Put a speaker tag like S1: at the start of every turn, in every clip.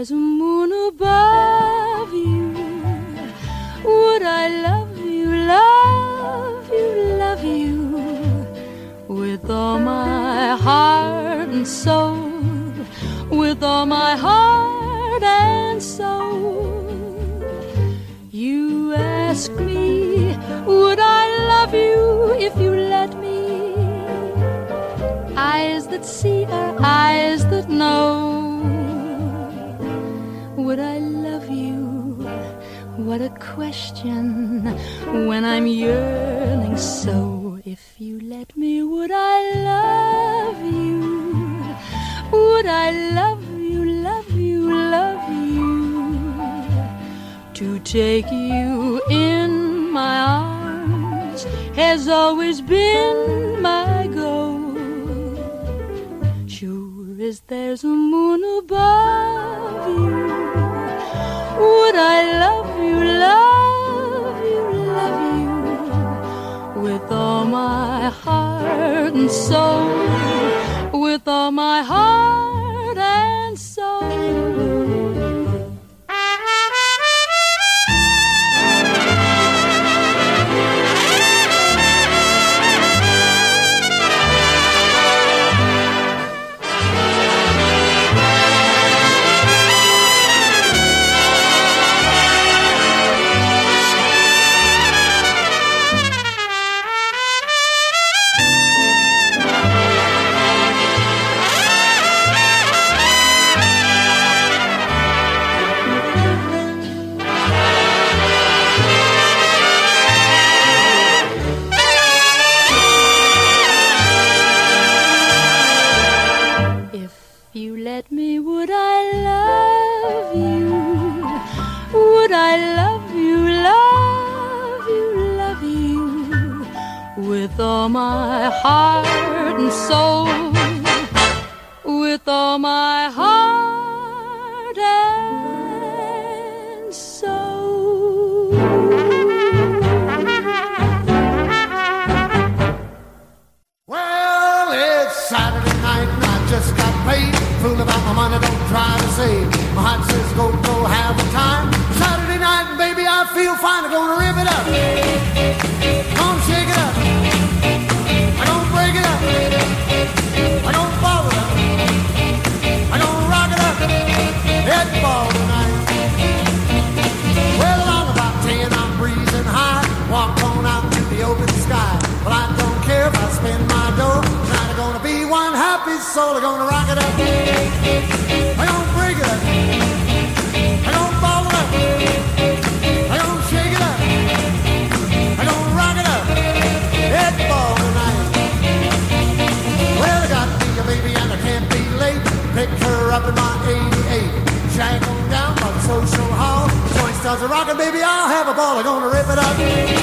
S1: eres un question when I'm yearning so. If you let me, would I love you? Would I love you, love you, love you? To take you in my arms has always been my goal. Sure as there's a moon above you, would I so with all my heart.
S2: Cause a rockin' baby, I'll have a ball. I'm gonna rip it up.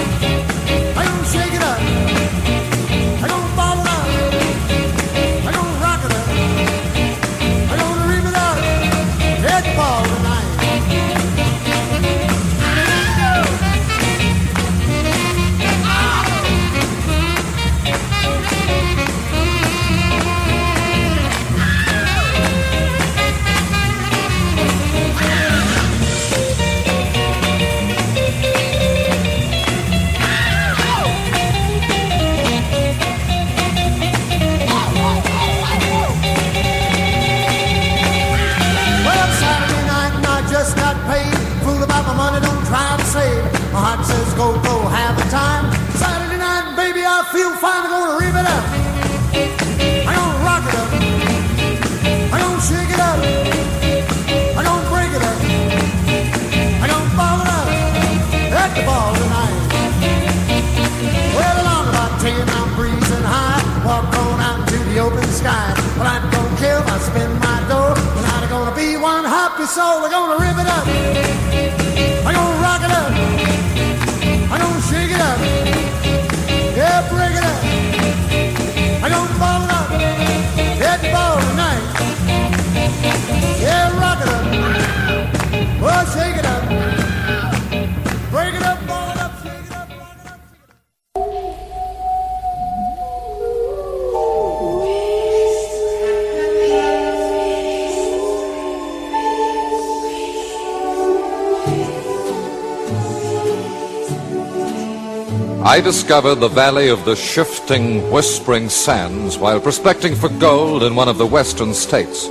S2: I
S3: discovered the valley of the shifting, whispering sands while prospecting for gold in one of the western states.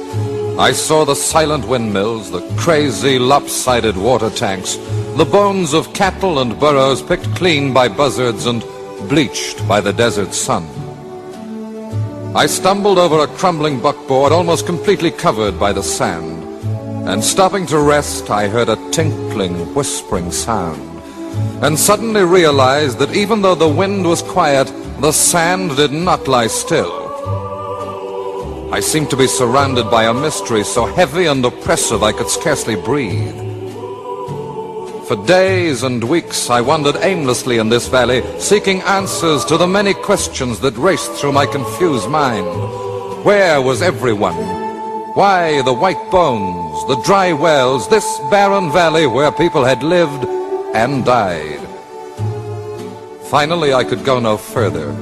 S3: I saw the silent windmills, the crazy, lopsided water tanks, the bones of cattle and burros picked clean by buzzards and bleached by the desert sun. I stumbled over a crumbling buckboard almost completely covered by the sand, and stopping to rest, I heard a tinkling, whispering sound, and suddenly realized that even though the wind was quiet, the sand did not lie still. I seemed to be surrounded by a mystery so heavy and oppressive I could scarcely breathe. For days and weeks I wandered aimlessly in this valley, seeking answers to the many questions that raced through my confused mind. Where was everyone? Why the white bones, the dry wells, this barren valley where people had lived and died? Finally I could go no further.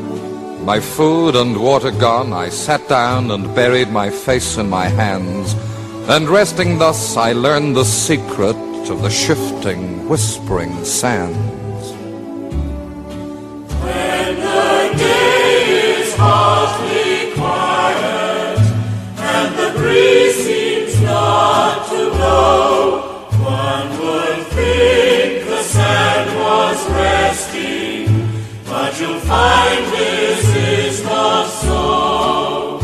S3: My food and water gone, I sat down and buried my face in my hands, and resting thus, I learned the secret of the shifting, whispering sands.
S4: When the day is quiet, and the breeze seems not to blow, was resting, but you'll find this is not so.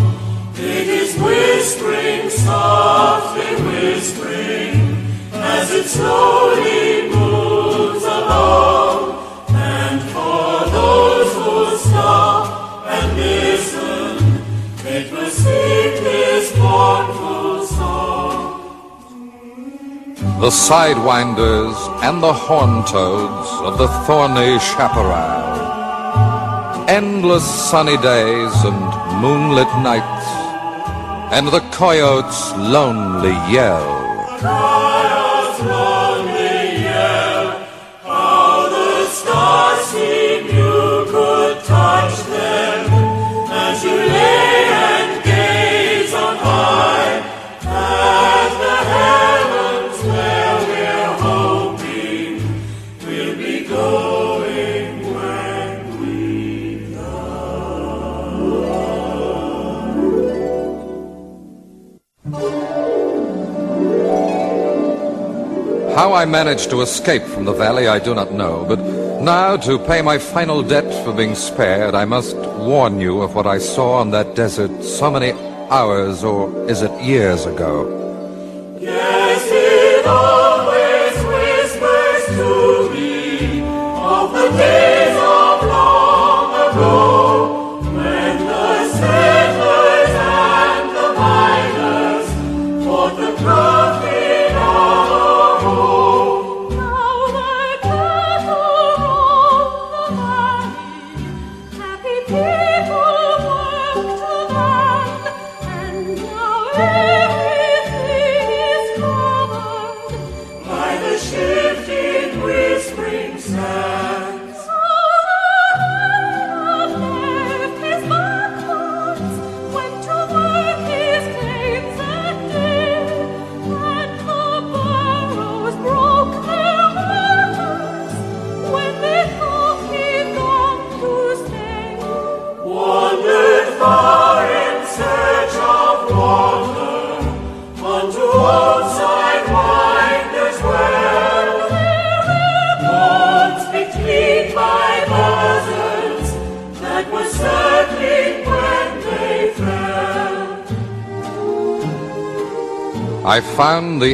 S4: It is whispering, softly whispering, as it slowly moves along. And for those who stop and listen, it will sing this mournful
S3: The sidewinders and the horn toads of the thorny chaparral. Endless sunny days and moonlit nights, and the coyote's lonely yell. I managed to escape from the valley I do not know, but now to pay my final debt for being spared, I must warn you of what I saw on that desert so many hours, or is it years ago?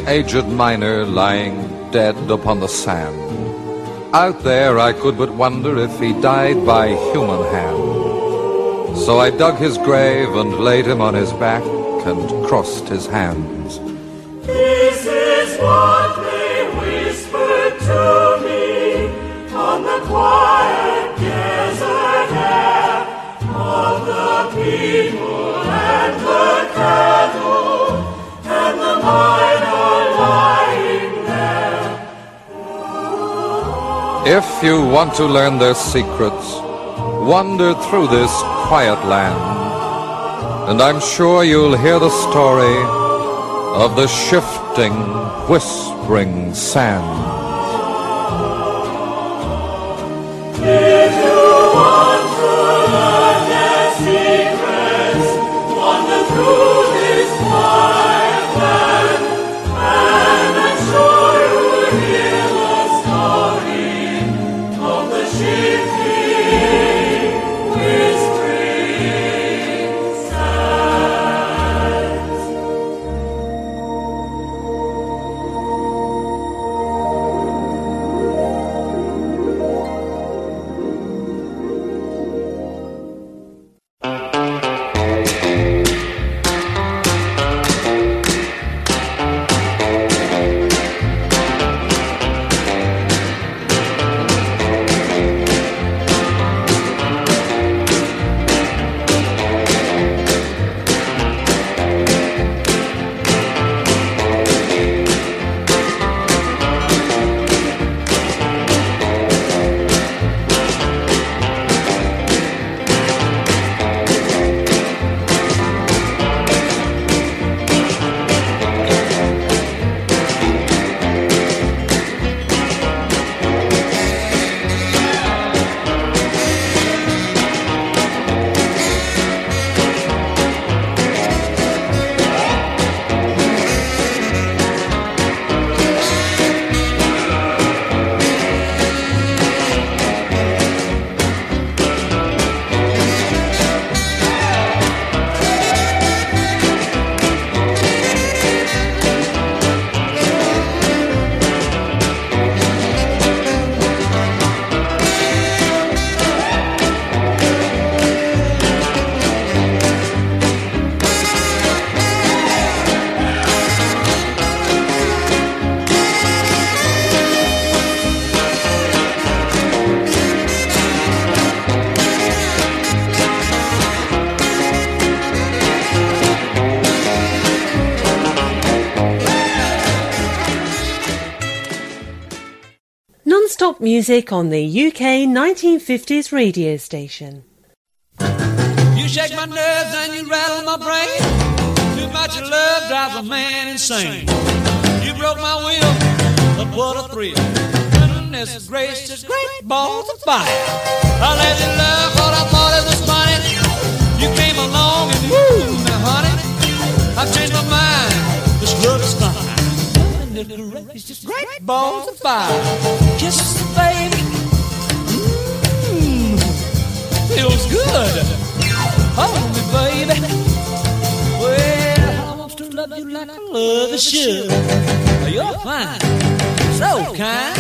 S3: Aged miner lying dead upon the sand. Out there I could but wonder if he died by human hand. So I dug his grave and laid him on his back and crossed his hands. If you want to learn their secrets, wander through this quiet land, and I'm sure you'll hear the story of the shifting, whispering sand.
S5: Music on the UK 1950s radio station.
S6: You shake my nerves and you rattle my brain. Too much love drives a man insane. You broke my will, but what a thrill. Goodness gracious, great balls of fire. I let you love what I thought it was funny. You came along and woo, now honey, I've changed my mind. This love is fine. Goodness gracious, great balls of fire. Kisses, good. Hold me, baby. Well, I want to love you like I love a should. You're fine, so kind.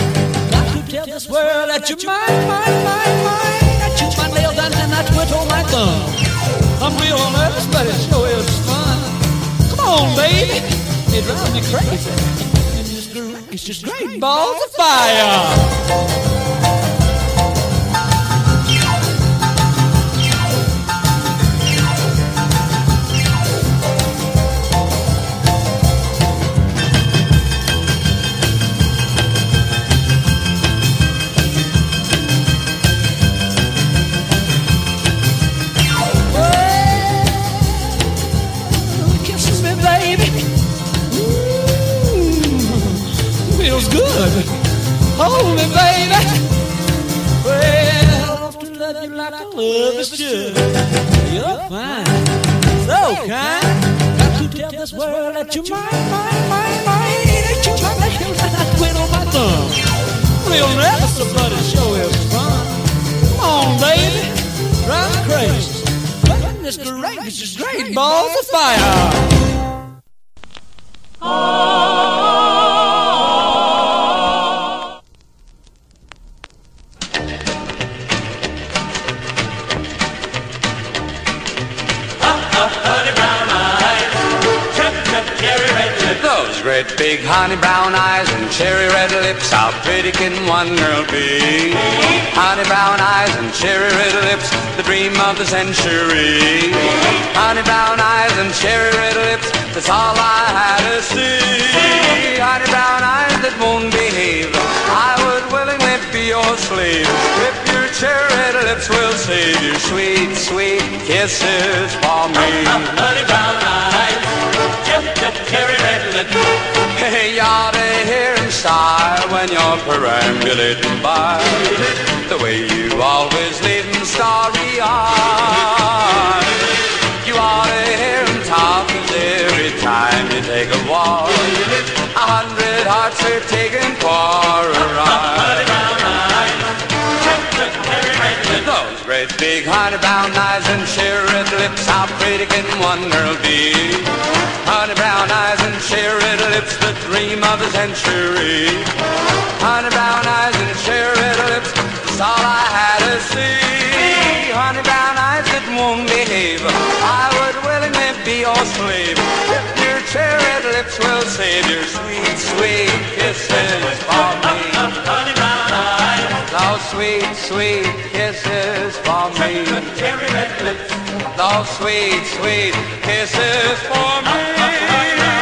S6: Got to tell this world that you're mine, mine, mine, mine. I chew my nails and then I twiddle my thumb. I'm real nervous, but it sure is fun. Come on, baby. It drives me crazy. And it's just great balls of fire. World that you're mine, mine, mine, mine. You're my nails and I quit on my thumb. Real never so bloody show is fun. Come on, baby. Drive crazy. Goodness gracious, great balls of fire.
S7: Your sweet, sweet kisses for me. Honey brown eyes. Hey, you ought to hear him sigh when you're perambulating by. The way you always leave him starry-eyed. You ought to hear him talk every time you take a walk. A hundred hearts are taken for big honey brown eyes and cherry red lips, how pretty can one girl be? Honey brown eyes and cherry red lips, the dream of the century. Honey brown eyes and cherry red lips, that's all I had to see. Honey brown eyes that won't behave, I would willingly be your slave. If your cherry lips will save your sweet, sweet kisses for me. sweet, sweet kisses for me. Cherry red lips, those sweet, sweet kisses for me.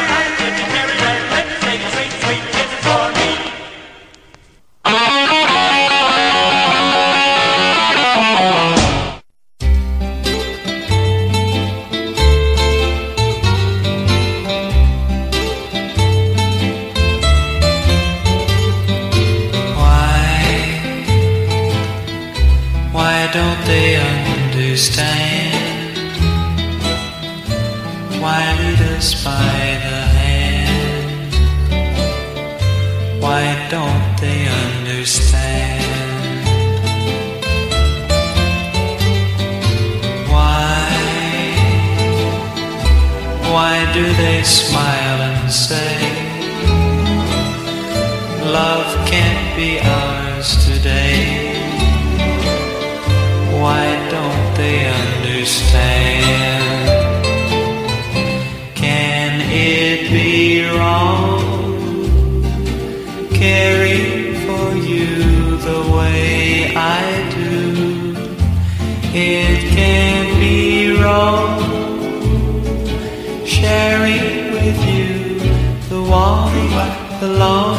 S8: long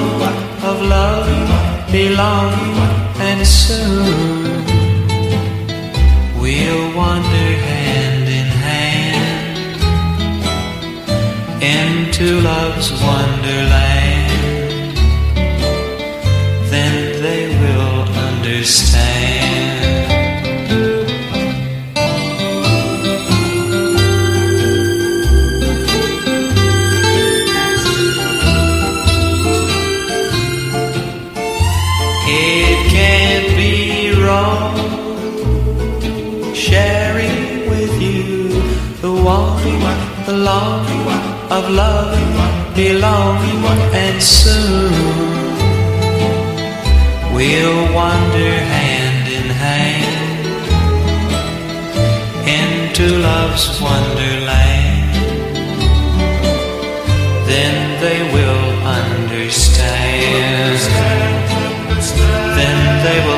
S8: of love be long and soon we'll wander hand in hand into love's wonderland. of love belong and soon we'll wander hand in hand into love's wonderland. Then they will understand. Then they will.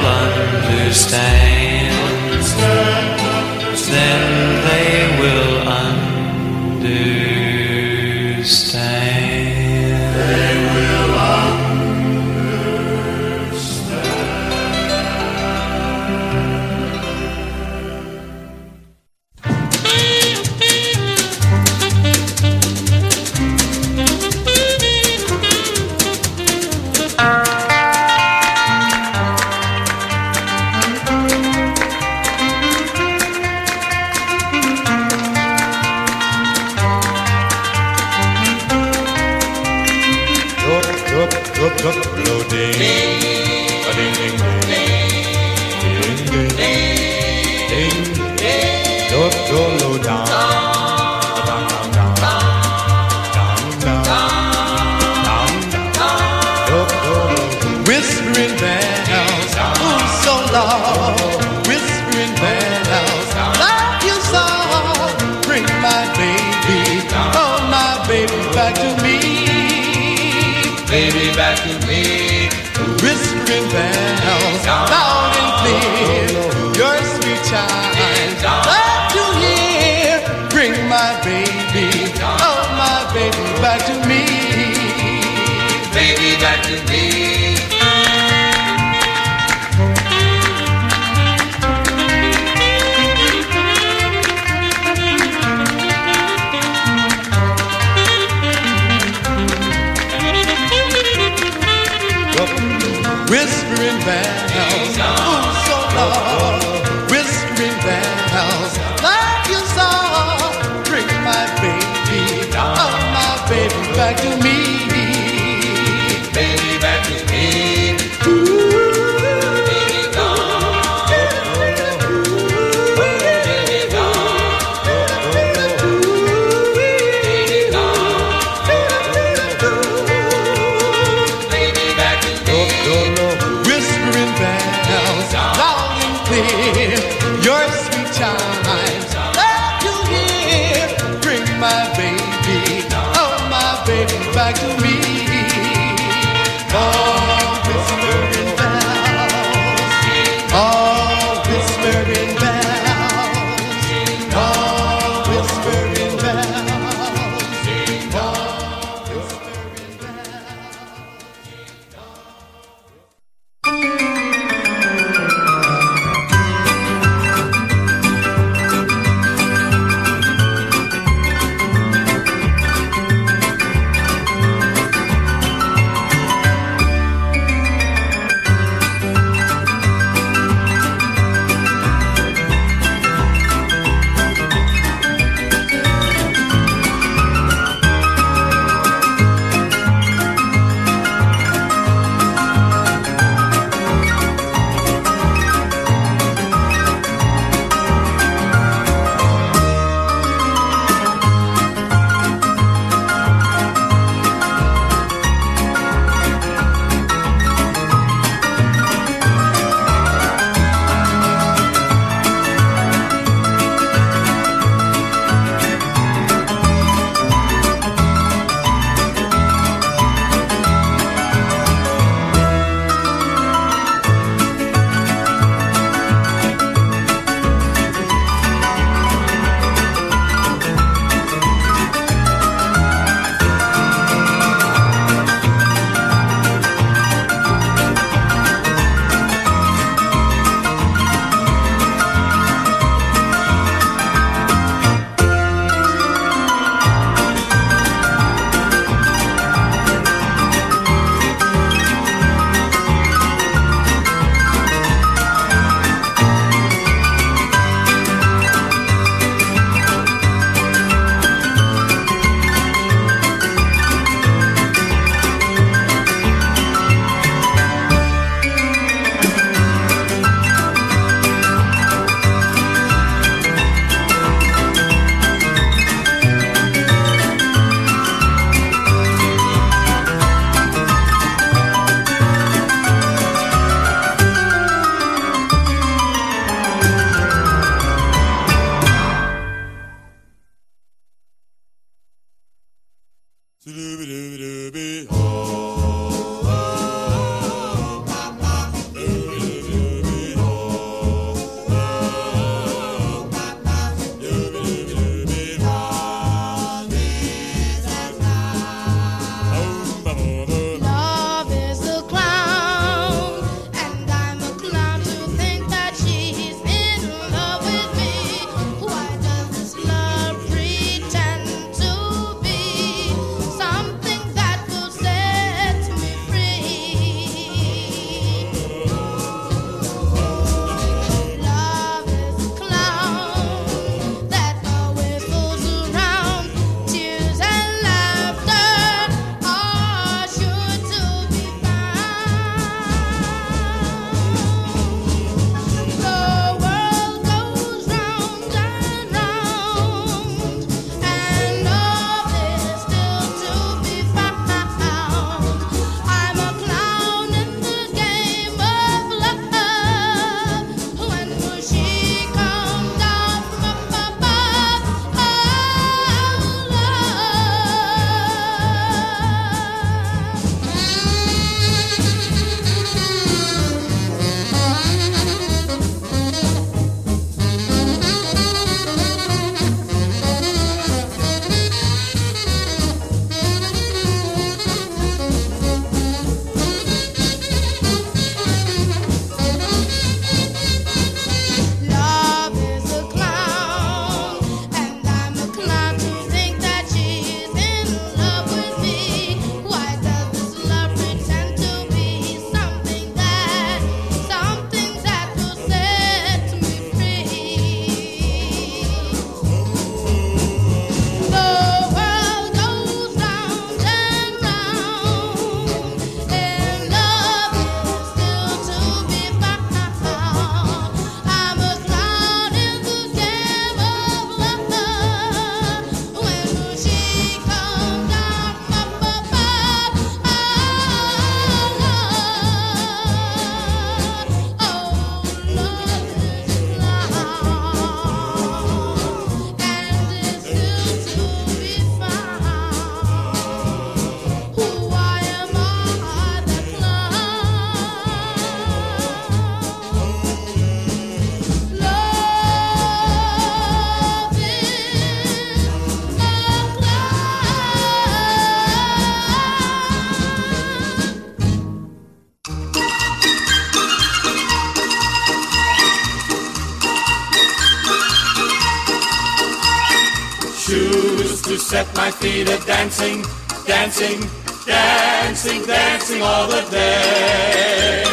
S4: Feet are dancing, dancing, dancing, dancing all the day.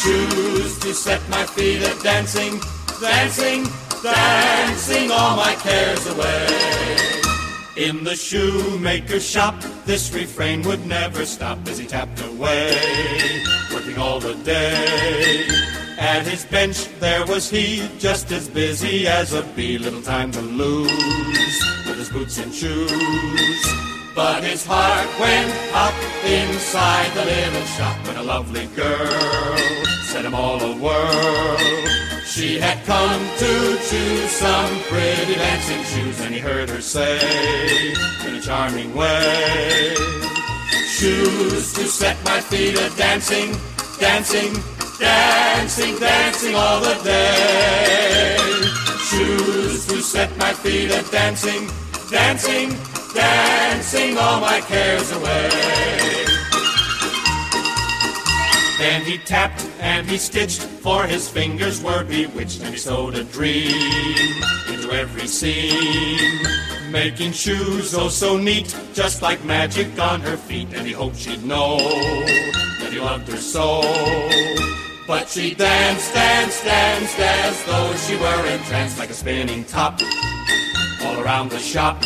S4: Shoes to set my feet are dancing, dancing, dancing all my cares away. In the shoemaker's shop, this refrain would never stop as he tapped away, working all the day. At his bench there was he, just as busy as a bee, little time to lose his boots and shoes. But his heart went up inside the little shop when a lovely girl set him all a whirl. She had come to choose some pretty dancing shoes, and he heard her say in a charming way, Shoes to set my feet a dancing, dancing, dancing, dancing all the day. Shoes to set my feet a dancing, dancing, dancing all my cares away. Then he tapped and he stitched, for his fingers were bewitched, and he sewed a dream into every seam. Making shoes oh so neat, just like magic on her feet, and he hoped she'd know that he loved her so. But she danced, danced, danced as though she were entranced like a spinning top all around the shop.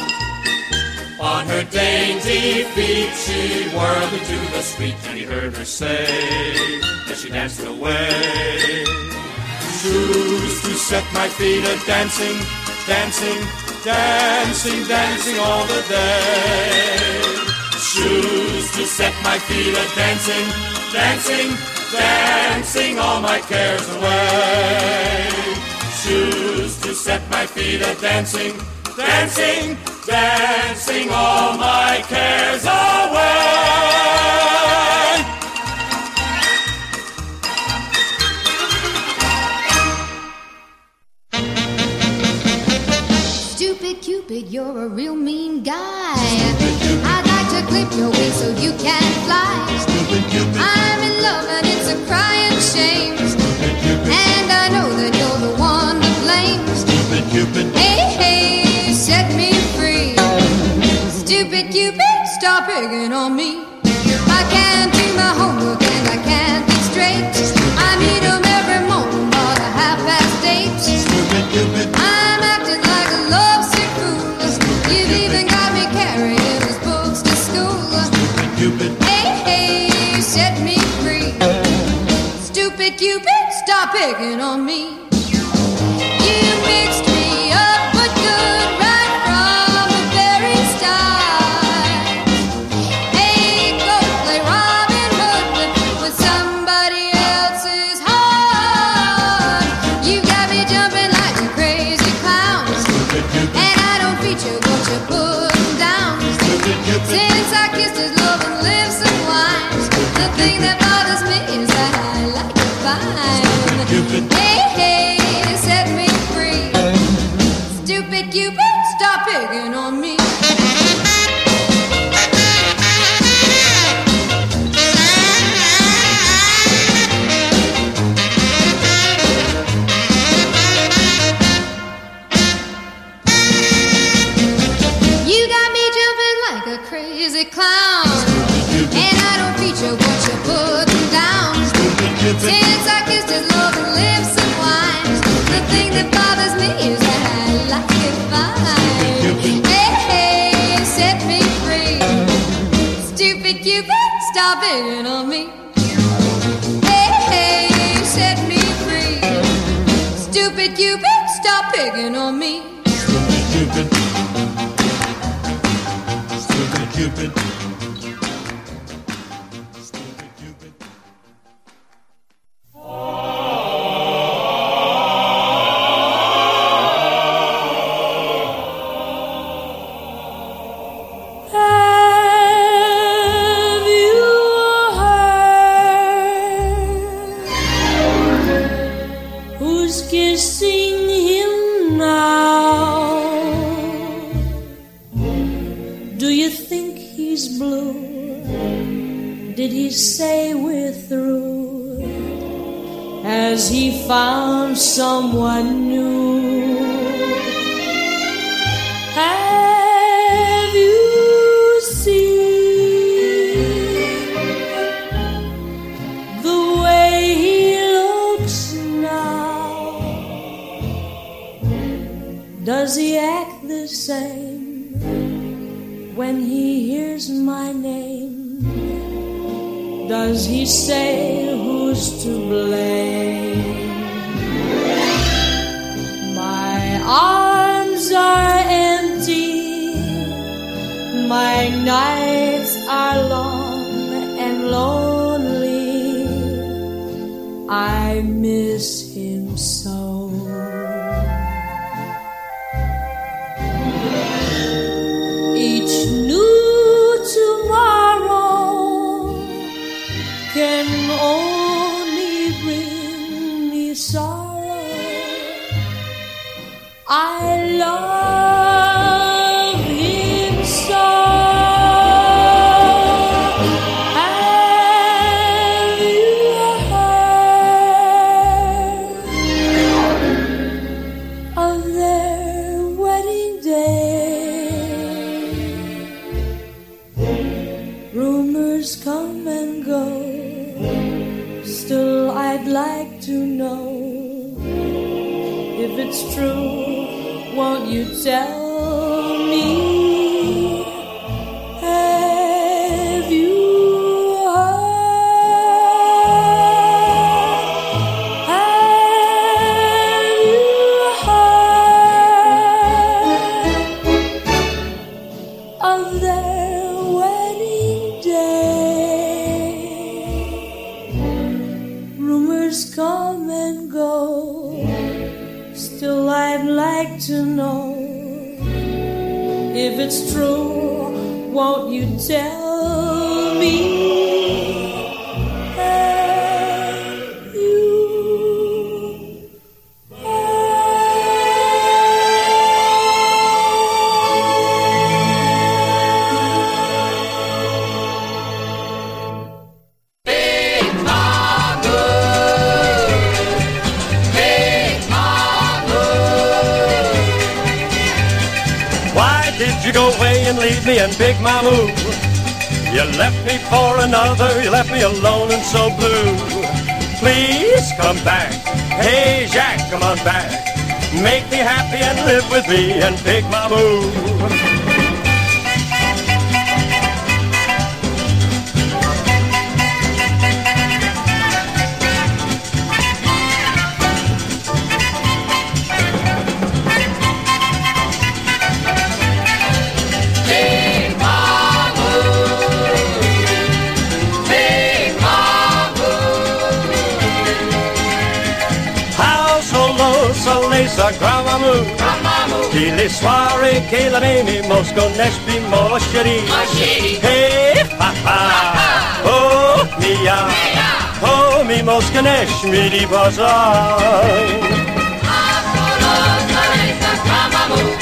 S4: On her dainty feet she whirled into the street, and he heard her say as she danced away. Shoes to set my feet a dancing, dancing, dancing, dancing all the day. Shoes to set my feet a dancing, dancing, dancing all my cares away. Shoes to set my feet a dancing, dancing, dancing all my cares away.
S9: Stupid Cupid, you're a real mean guy. I'd like to clip your wings so you can fly. I'm in love and it's a crying shame. And I know that you're the one to blame.
S10: Stupid Cupid.
S9: Hey, hey, Stupid Cupid, stop picking on me. I can't do my homework and I can't think straight. I meet 'em every morning about a half past eight.
S10: Stupid Cupid.
S9: I'm acting like a lovesick fool. You've even got me carrying his books to school.
S10: Stupid Cupid.
S9: Hey, hey, set me free. Stupid Cupid, stop picking on me. Stop it fine. Hey, set me free Stupid you've on me.
S1: Someone new? Have you seen the way he looks now? Does he act the same when he hears my name? Does he say who's to blame? My nights are long
S11: Make me happy and live with me and Big my
S4: Big
S11: soleil sa grand-mamu Qu'il est soirée que la même mos conosci mo chéri. Hey papa. Oh mia. Oh mi mos conosci mi di bazar
S4: Big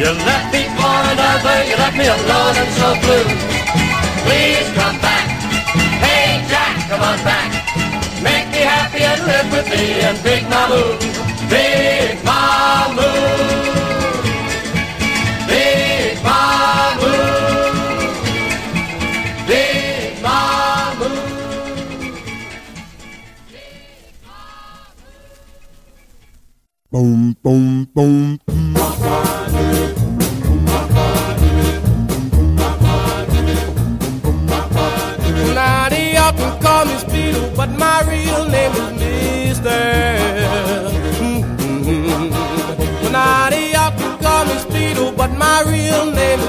S11: You left me for another, you left me alone and so blue. Please come back. Hey Jack, come on back. Make me happy and live with me and Big Mamou. Big Mamou. Big Mamou. Big.
S12: Boom, boom, boom.
S13: My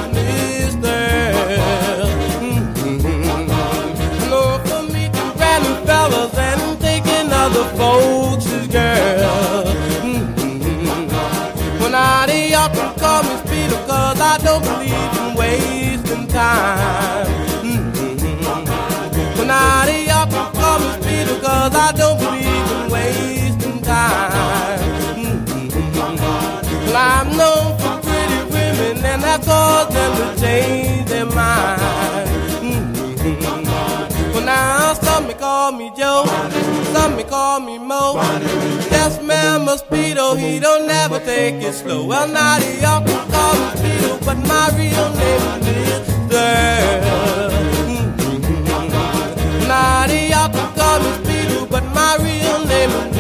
S13: real caused them to change their mind. Well, now some may call me Joe, some may call me Mo. Yes, man, Speedo, he don't never take it slow. Well, now they often call me Speedo, but my real name is Mister. Now they often call me Speedo, but my real name is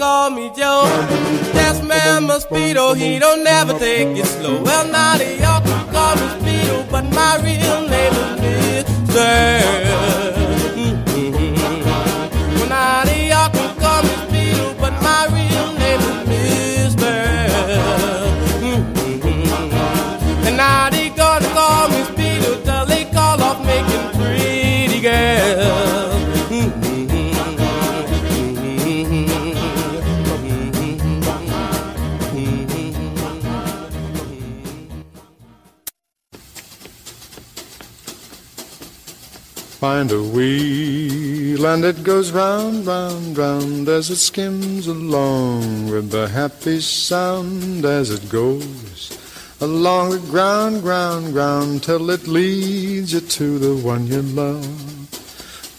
S13: call me Joe. That's man Mosquito, he don't never take it slow. Well, now they all can call me Speedo, but my real name is Mister. Well, now they all can call me Speedo, but my real name is
S12: Find a wheel and it goes round, round, round as it skims along with the happy sound as it goes. along the ground, ground, ground, till it leads you to the one you love.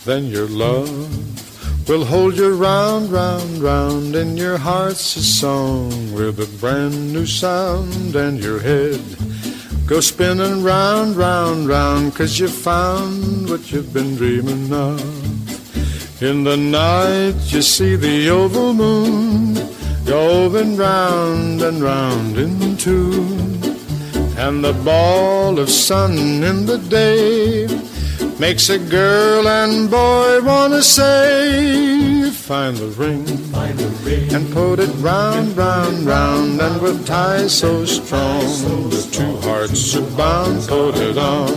S12: Then your love will hold you round, round, round, and your heart's a song with a brand new sound, and your head go spinning round, round, round, 'cause you found what you've been dreaming of. In the night you see the oval moon going round and round in tune, and the ball of sun in the day makes a girl and boy wanna say, find the ring, find the ring, and put it round, round, round, and with ties so strong, the two hearts are bound, put it on.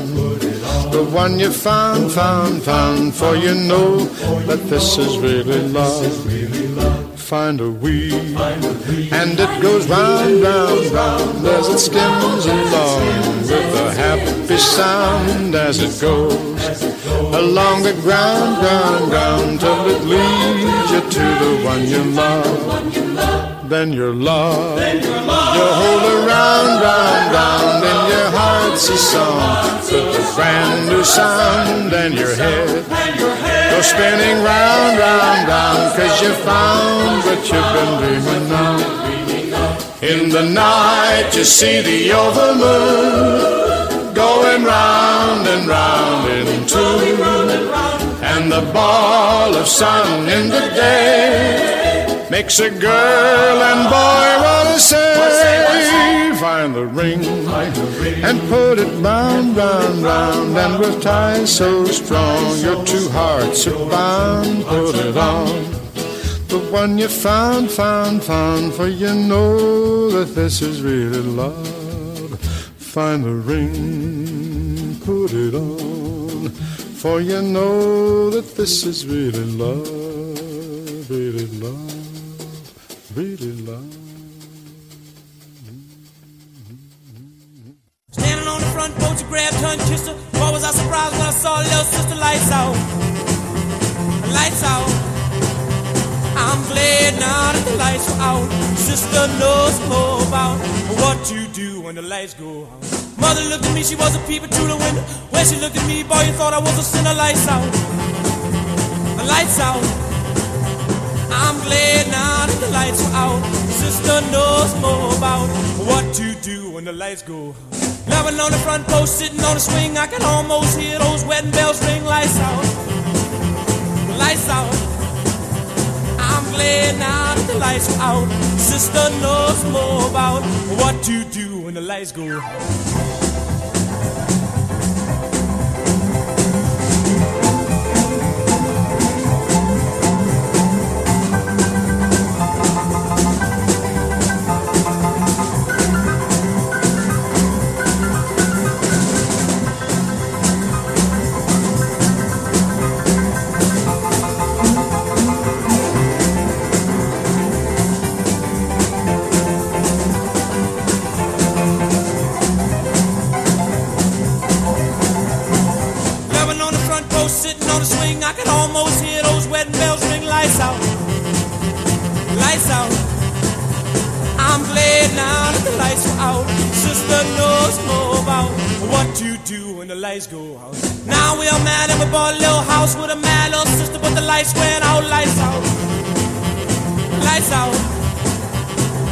S12: The one you found, found, found, for you know that this is really love. Find a weed, and it goes round, round, round as it skims along. With a happy sound as it goes. Along the ground, ground, ground till it leads you to the one you love. Then your love, you hold around, round, round, round, and your heart's a song. With a brand new sound, and your head go spinning round, round, round, 'cause you found what you've been dreaming of. In the night you see the oval moon going round and round in two, and the ball of sun in the day makes a girl and boy wanna say, find the ring and put it round, round, round, and with ties so strong, your two hearts are bound, put it on. The one you found, found, found, for you know that this is really love. Find the ring, put it on, for you know that this is really love, really love, really love.
S14: Standing on the front porch, you grabbed her and kissed her. Boy, was I surprised when I saw little sister lights out. Lights out. I'm glad now that the lights are out. Sister knows more about what to do when the lights go out. Mother looked at me, she was a peeping through the window. When she looked at me, boy, you thought I was a sinner. Lights out. The Lights out. I'm glad now that the lights are out. Sister knows more about what to do when the lights go out. Loving on the front porch, sitting on the swing, I can almost hear those wedding bells ring. Lights out, lights out. Glad now the lights out. Sister knows more about what to do when the lights go out. When the lights go out. Now we are mad and we bought a little house with a mad little sister, but the lights went out. Lights out, lights out.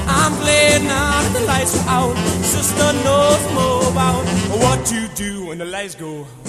S14: I'm glad now that the lights are out. Sister knows more about what to do when the lights go out.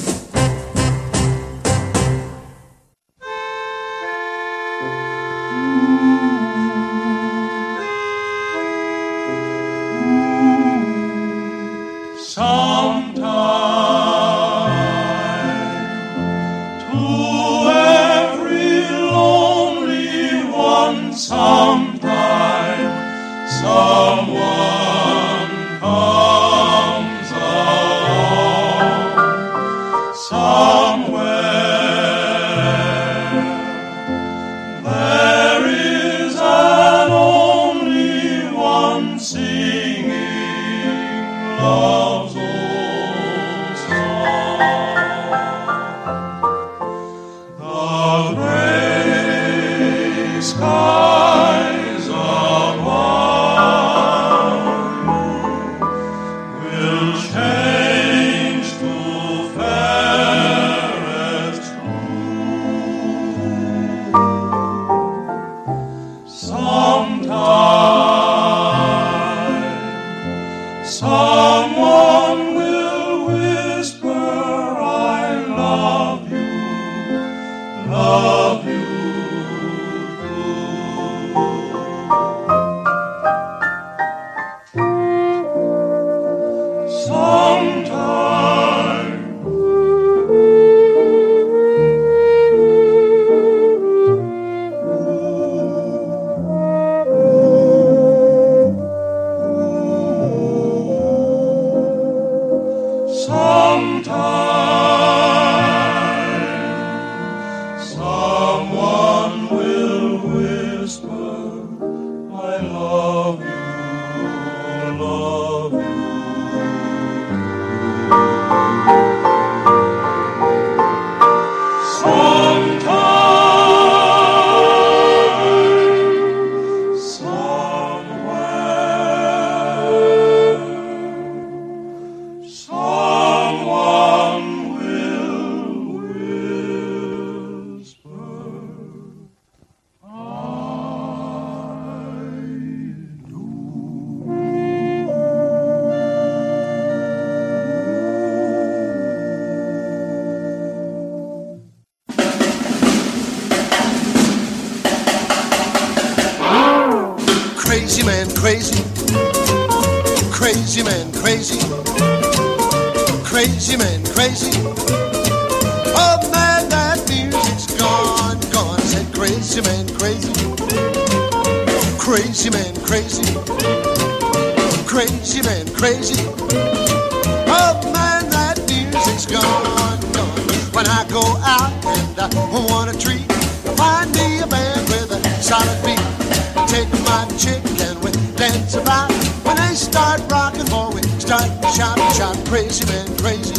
S2: fried chicken. We dance about. When they start rocking, boy, we start shout, shout, crazy man, crazy,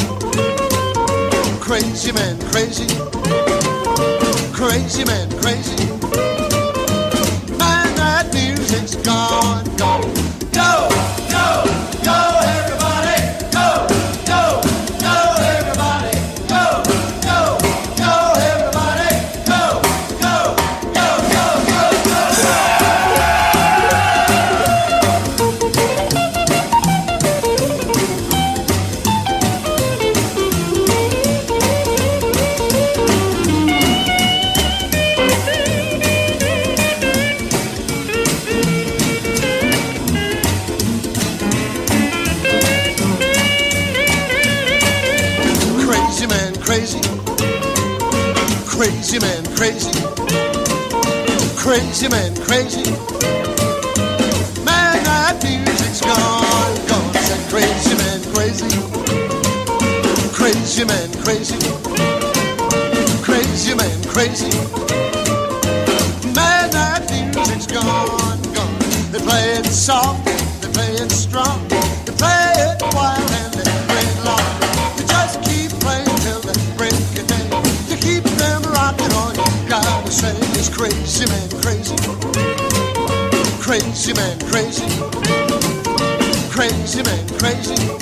S2: crazy man, crazy, crazy man, crazy. Man, that music's gone. crazy man, crazy. Man, that music's gone, gone. Said, crazy man, crazy. Crazy man, crazy. Crazy man, crazy. Man, that music's gone, gone. They play it soft. Crazy man, crazy. Crazy man, crazy.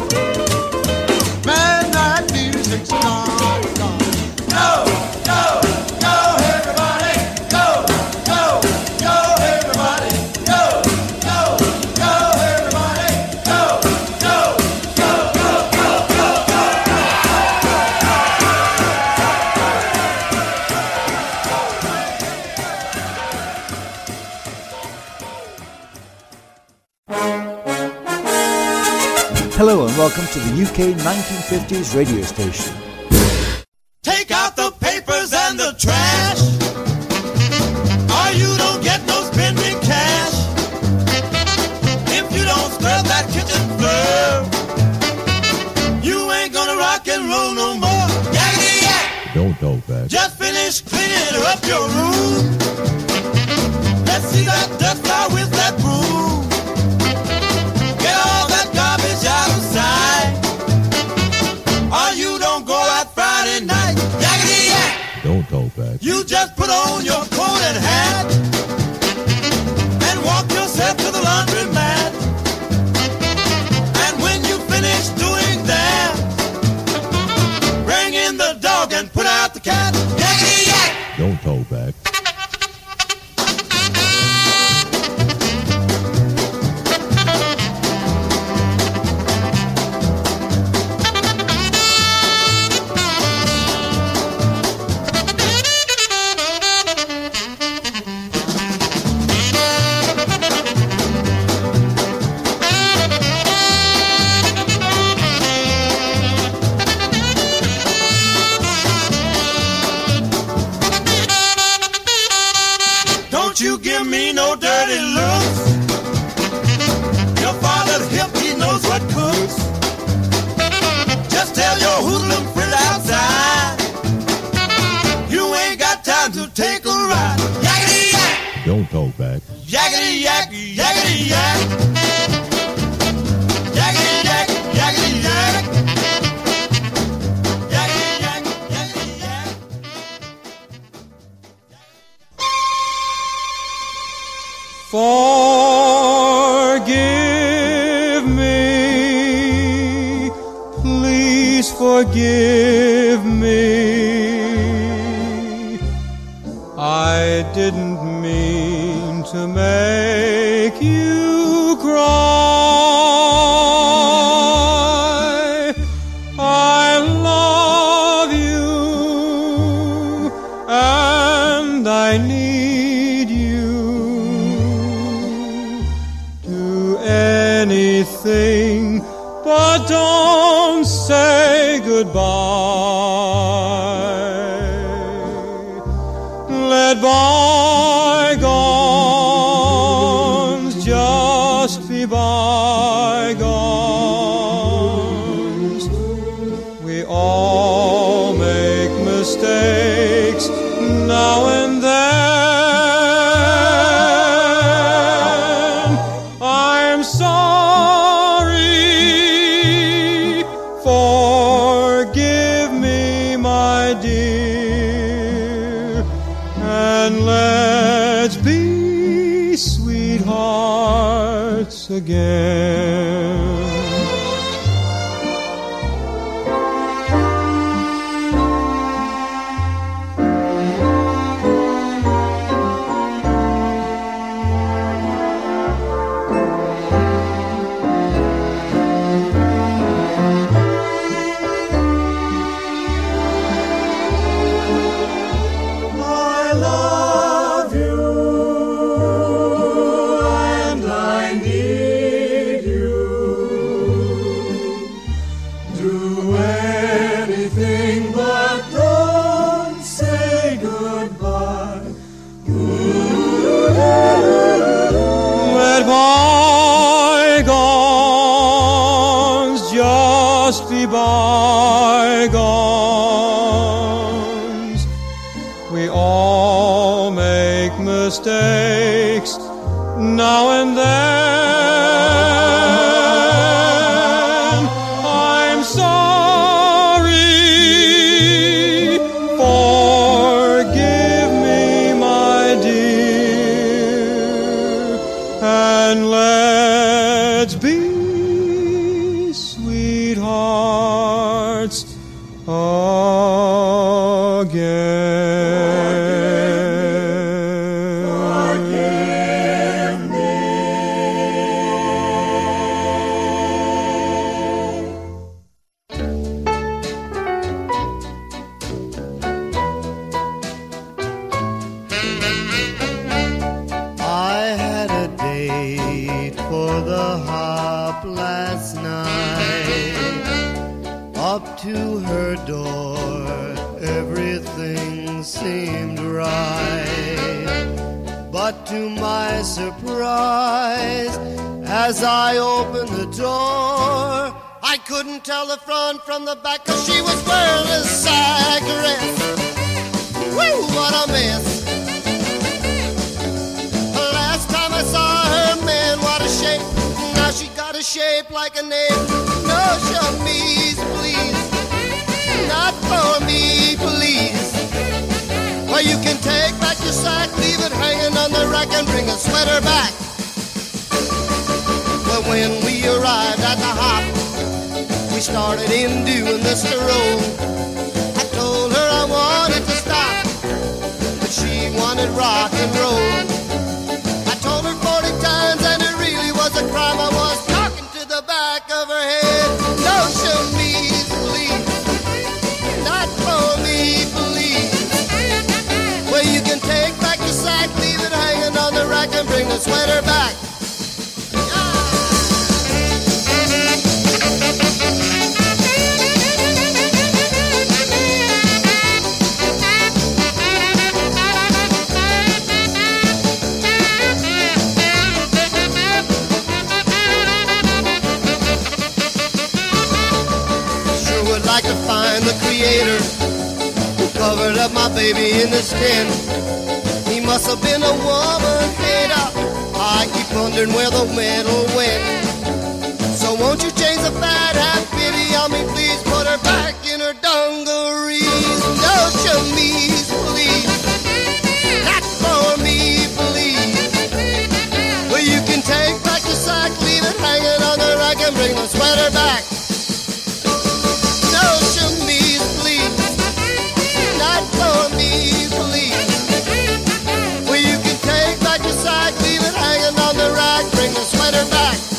S15: the UK 1950s radio station.
S16: forgive. you
S2: can take back your sack, leave it hanging on the rack and bring a sweater back. But when we arrived at the hop, we started in doing the stroll. I told her I wanted to stop, but she wanted rock and roll. sweater back. like to find the creator covered up my baby in the skin. He
S17: must have been a woman wondering where the medal went. So won't you change the fat hat, Billy, on me, please? Put her back in her dungarees, no chemise, please. Not for me, please. Well, you can take back the sack, leave it hanging on the rack, and bring the sweater back. back.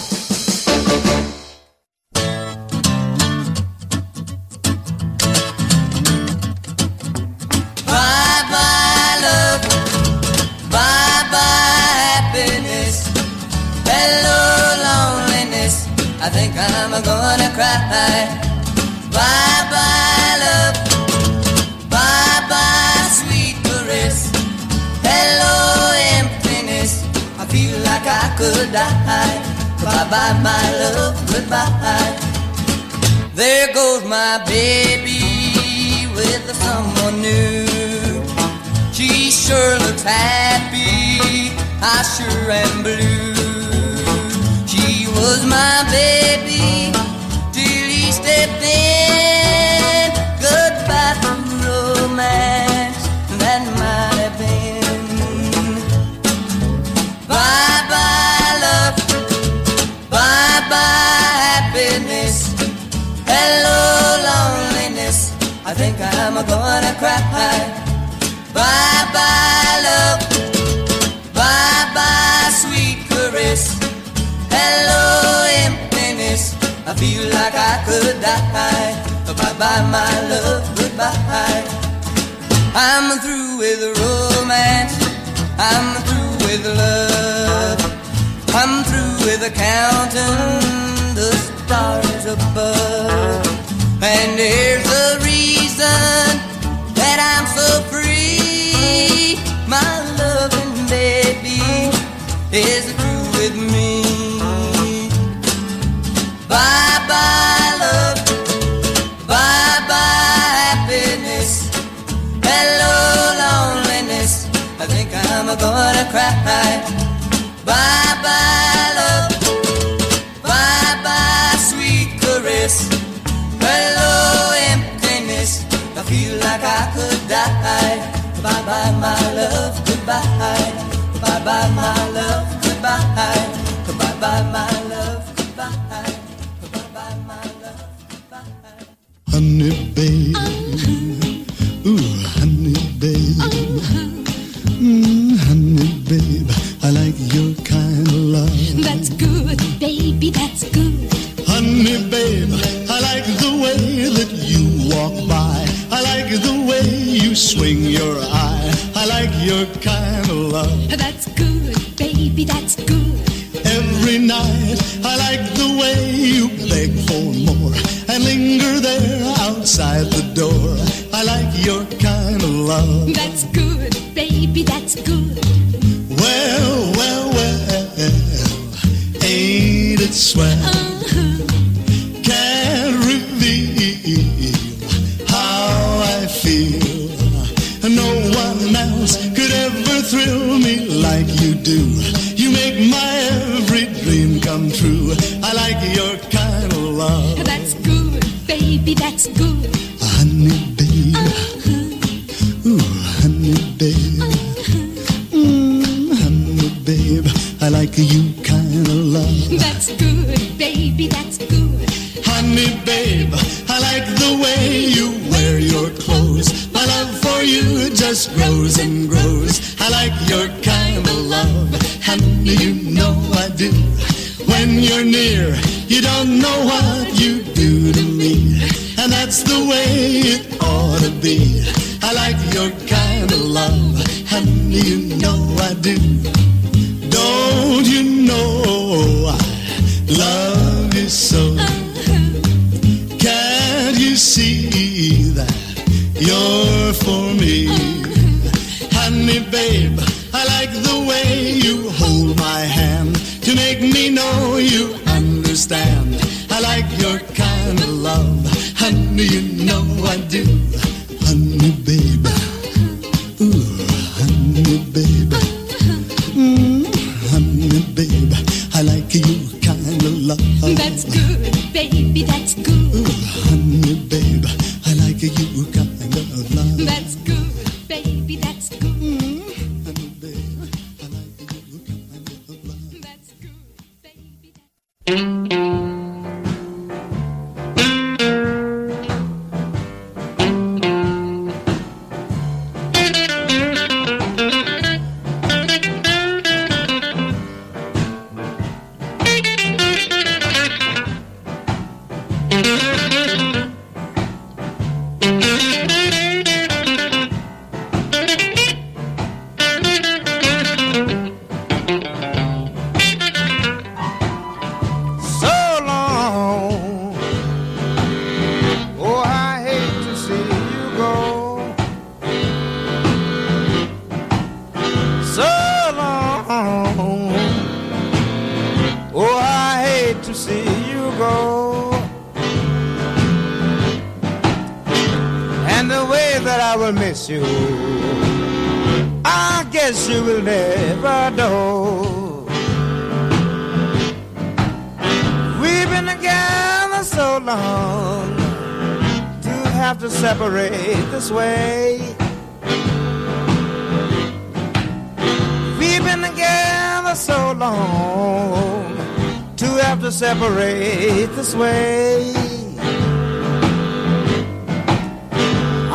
S18: Goodbye, my love. Goodbye. Goodbye, my love. Goodbye.
S19: Honey, babe. Ooh, honey, babe. Uh-huh. Mm, honey, babe. I like your kind of love.
S20: That's good, baby. That's good.
S19: Honey, babe. I like the way that you walk by. I like the way you swing your eye. I like your kind of love.
S20: That's good, baby. That's
S19: outside the door. I like your kind of love.
S20: That's good, baby, that's good.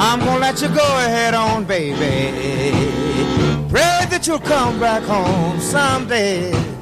S21: I'm gonna let you go ahead on, baby. Pray that you'll come back home someday.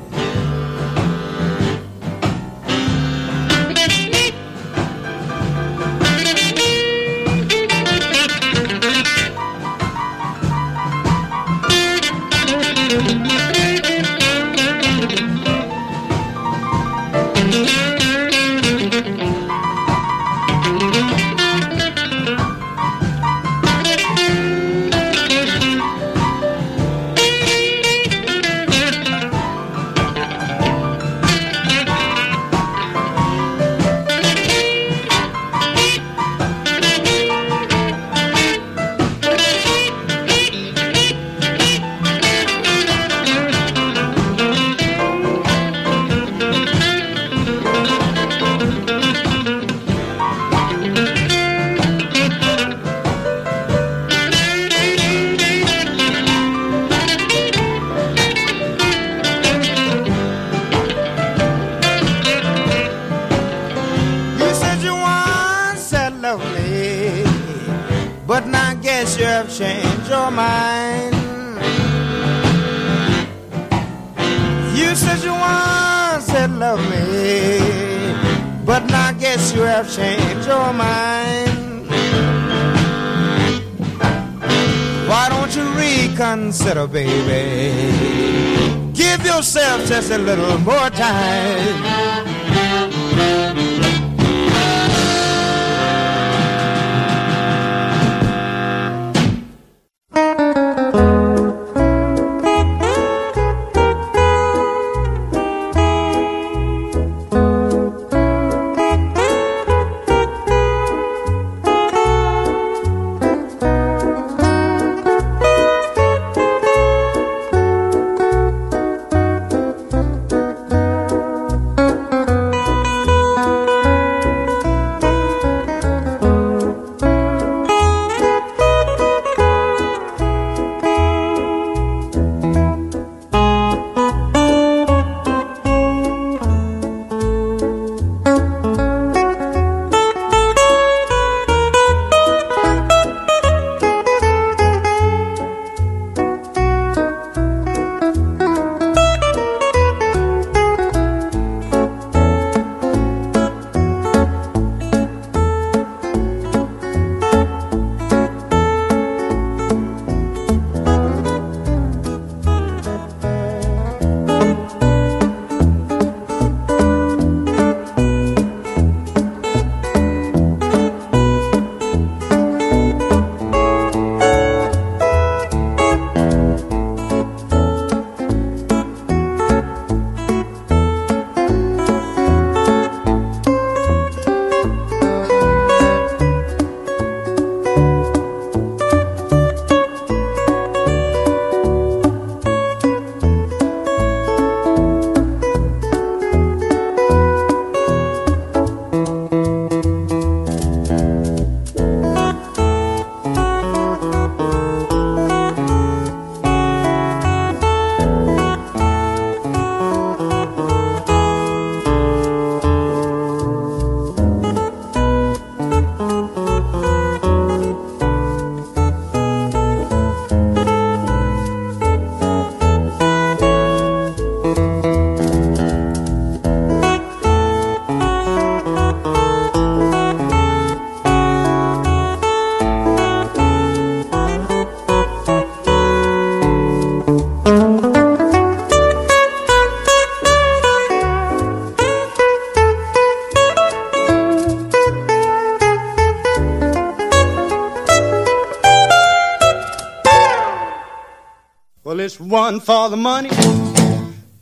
S22: One for the money,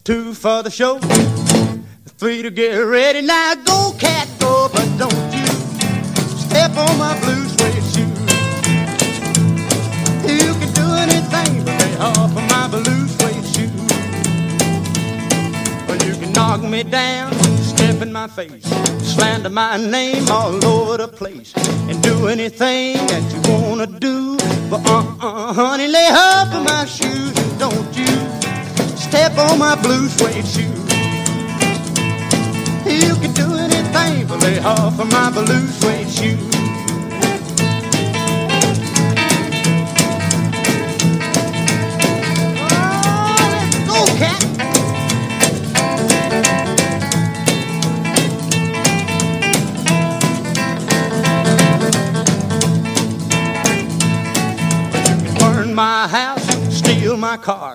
S22: two for the show, three to get ready. Now go, cat, go, but don't you step on my blue suede shoe. You can do anything but lay off of my blue suede shoe. Well, you can knock me down, step in my face, slander my name all over the place, and do anything that you wanna do. But uh-uh, honey, lay off of my shoes and don't step on my blue suede shoe. You can do anything but lay off of my blue suede shoe. Go, cat. burn my house, steal my car,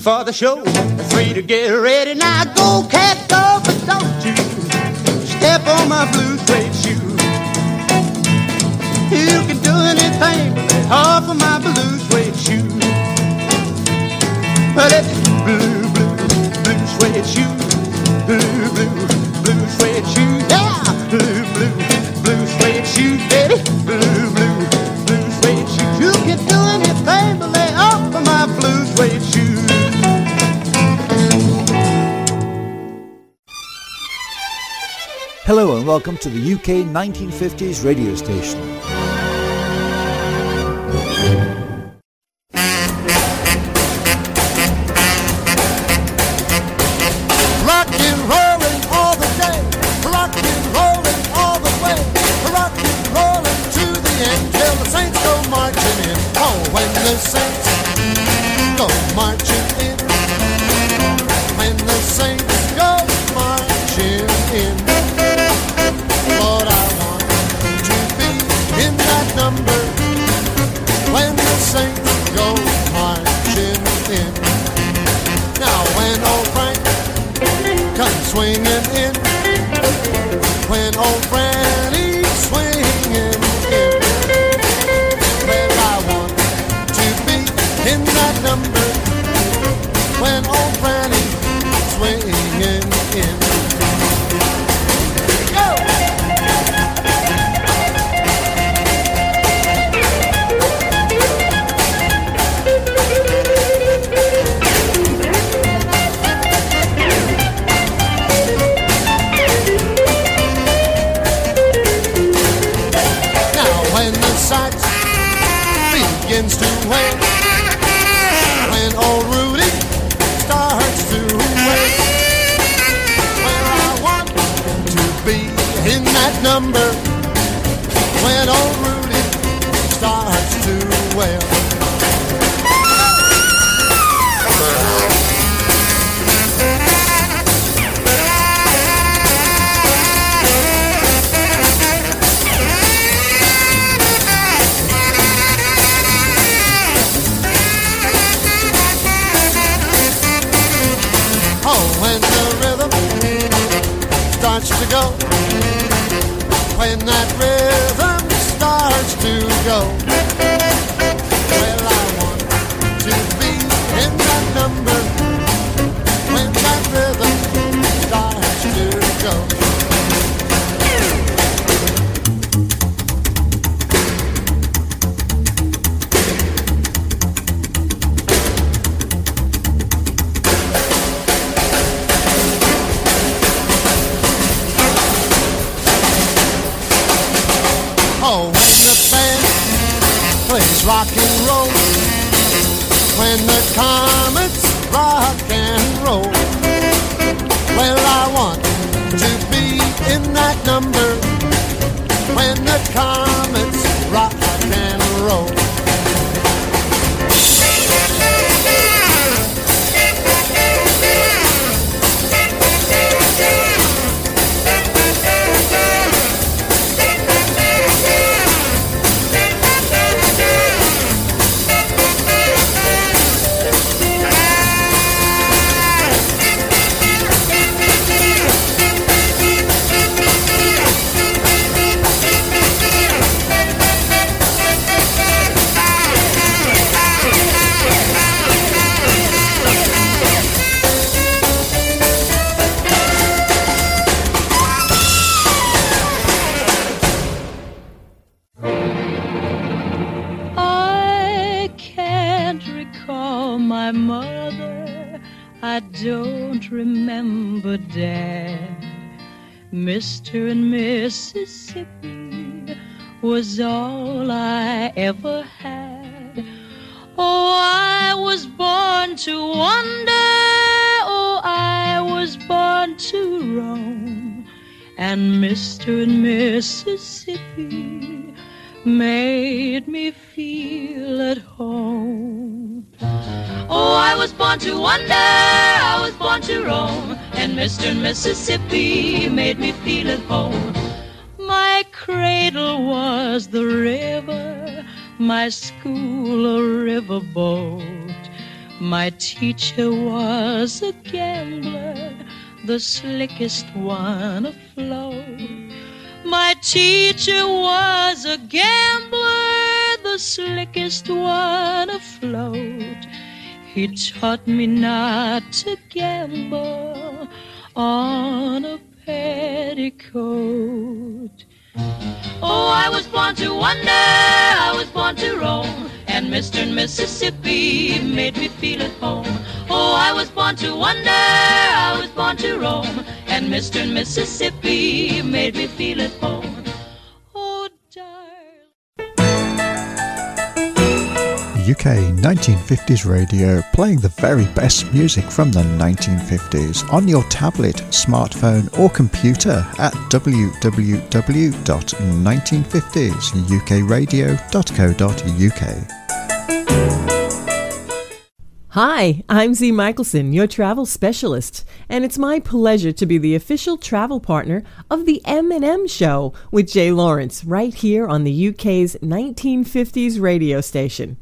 S22: For the show, three to get ready. Now go, cat, go, but don't you step on my blue suede shoe. You can do anything but lay off of my blue suede shoe. But it's blue, blue, blue suede shoe, blue, blue, blue suede shoe, yeah,
S2: Hello and welcome to the UK 1950s radio station.
S1: Mr. Mississippi made me feel at home. My cradle was the river, my school a riverboat. My teacher was a gambler, the slickest one afloat. My teacher was a gambler, the slickest one afloat. He taught me not Mississippi made me feel at home. Oh, I was born to wonder, I was born to roam, and Mr. Mississippi made me feel at home. Oh, darling.
S20: UK 1950s radio playing the very best music from the 1950s on your tablet, smartphone, or computer at www.1950sukradio.co.uk.
S23: Hi, I'm Z Michelson, your travel specialist, and it's my pleasure to be the official travel partner of the M&M Show with Jay Lawrence right here on the UK's 1950s radio station.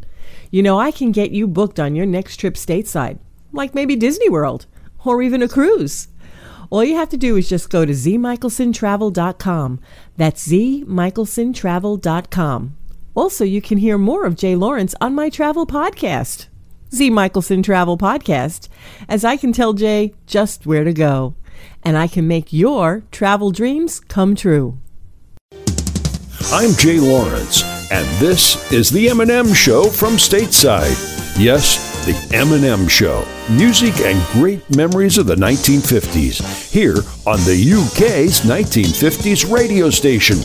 S23: You know, I can get you booked on your next trip stateside, like maybe Disney World or even a cruise. All you have to do is just go to zmichelsontravel.com. That's zmichelsontravel.com. Also, you can hear more of Jay Lawrence on my travel podcast, Z Michelson Travel Podcast, as I can tell Jay just where to go. And I can make your travel dreams come true.
S24: I'm Jay Lawrence, and this is the M&M Show from stateside. Yes, the M&M Show. Music and great memories of the 1950s here on the UK's 1950s radio station.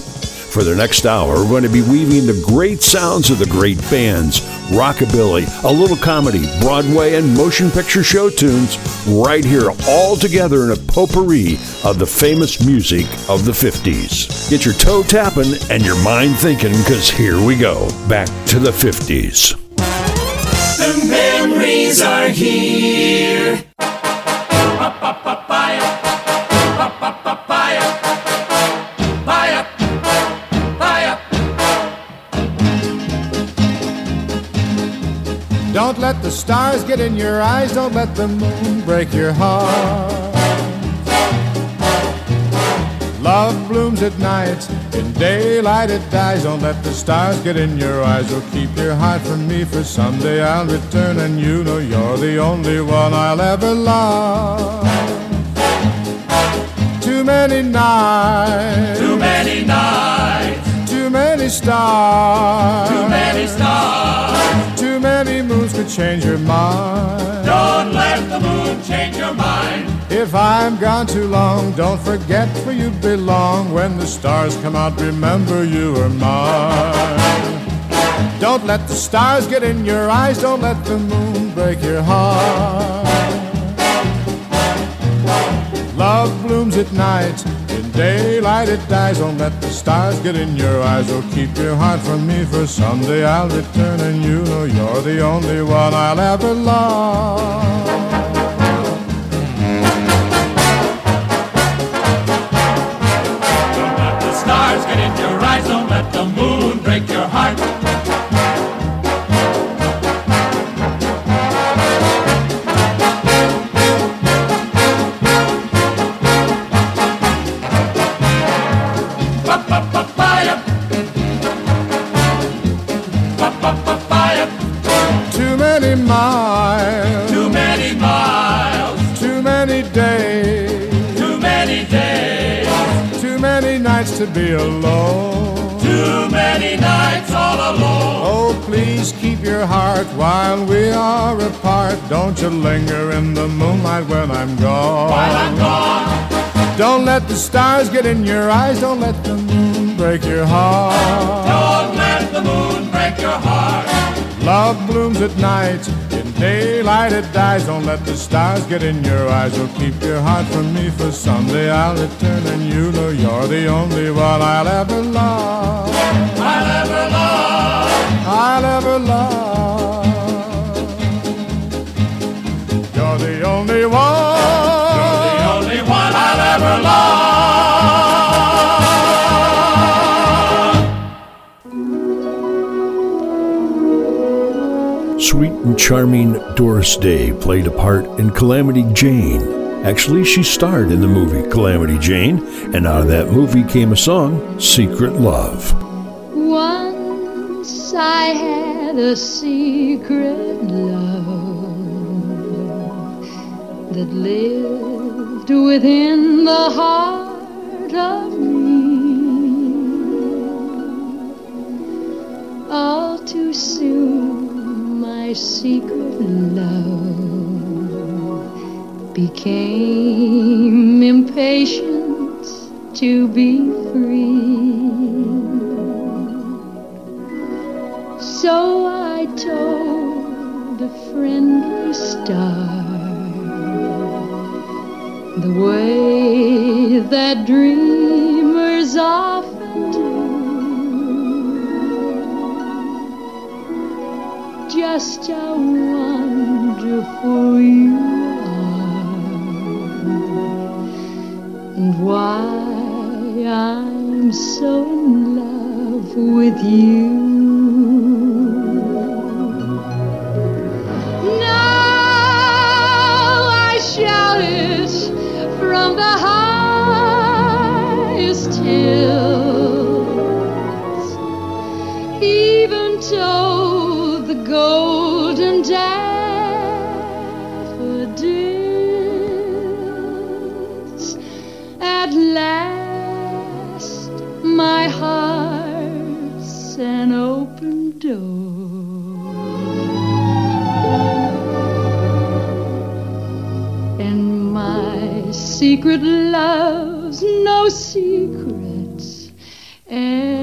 S24: For the next hour, we're going to be weaving the great sounds of the great bands, rockabilly, a little comedy, Broadway, and motion picture show tunes right here, all together in a potpourri of the famous music of the 50s. Get your toe tapping and your mind thinking, because here we go, back to the 50s.
S4: The memories are here.
S12: Don't let the stars get in your eyes, don't let the moon break your heart. Love blooms at night, in daylight it dies. Don't let the stars get in your eyes, or keep your heart from me. For someday I'll return, and you know you're the only one I'll ever love. Too many nights,
S4: Too many nights,
S12: too many stars,
S4: too many stars.
S12: too many change your mind.
S4: Don't let the moon change your mind.
S12: If I'm gone too long, don't forget where you belong. When the stars come out, remember you are mine. Don't let the stars get in your eyes, don't let the moon break your heart. Love blooms at night, daylight it dies. Don't let the stars get in your eyes, or keep your heart from me. For someday I'll return, and you know you're the only one I'll ever love.
S4: Don't let the stars get in your eyes. Don't let the moon break your heart.
S12: To be alone.
S4: too many nights all alone.
S12: Oh, please keep your heart while we are apart. Don't you linger in the moonlight when I'm gone.
S4: While I'm gone.
S12: Don't let the stars get in your eyes. Don't let the moon break your heart.
S4: Don't let the moon break your heart.
S12: Love blooms at night. In daylight it dies. Don't let the stars get in your eyes. Or keep your heart from me for someday I'll return and you know you're the only one I'll ever love.
S4: I'll ever love.
S12: I'll ever love. You're the only one.
S24: And charming Doris Day played a part in Calamity Jane. Actually, she starred in the movie Calamity Jane, and out of that movie came a song, Secret Love.
S9: Once I had a secret love that lived within the heart of me. All too soon, my secret love became impatient to be free. So I told a friendly star the way that dreamers often Just how wonderful you are, and why I'm so in love with you. Now secret love's no secrets anymore.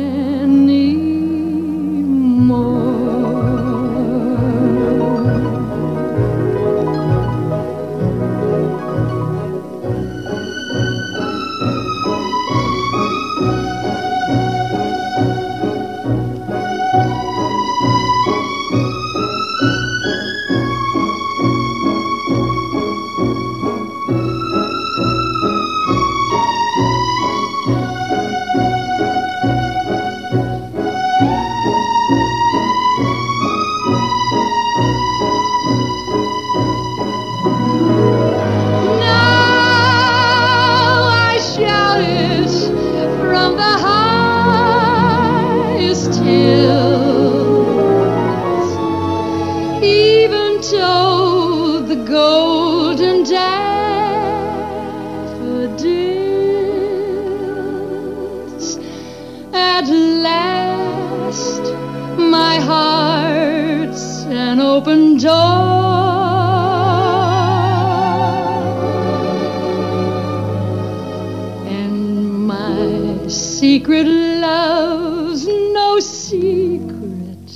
S9: Secret love's no secret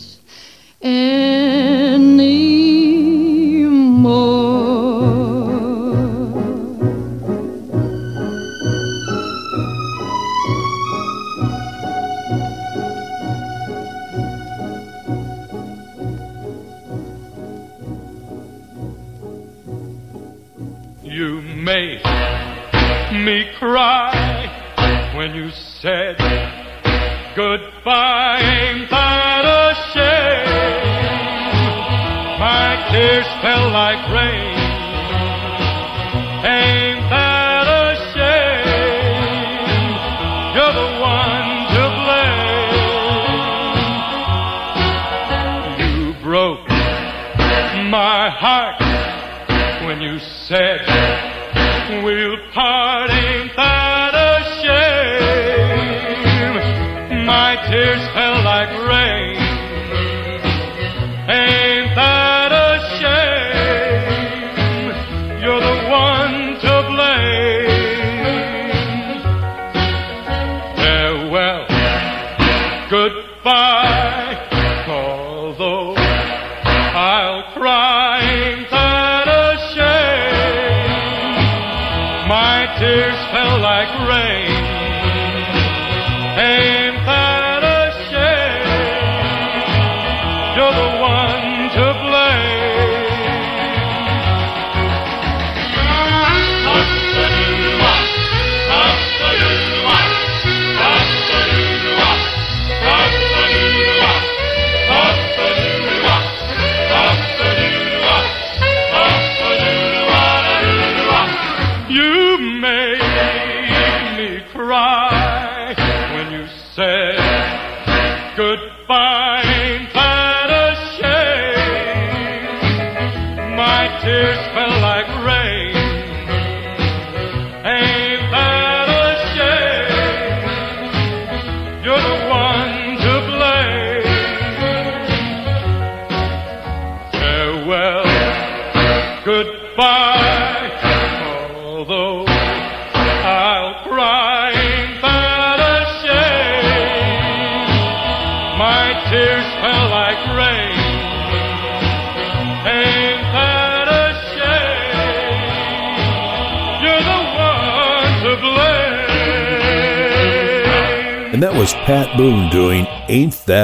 S9: anymore.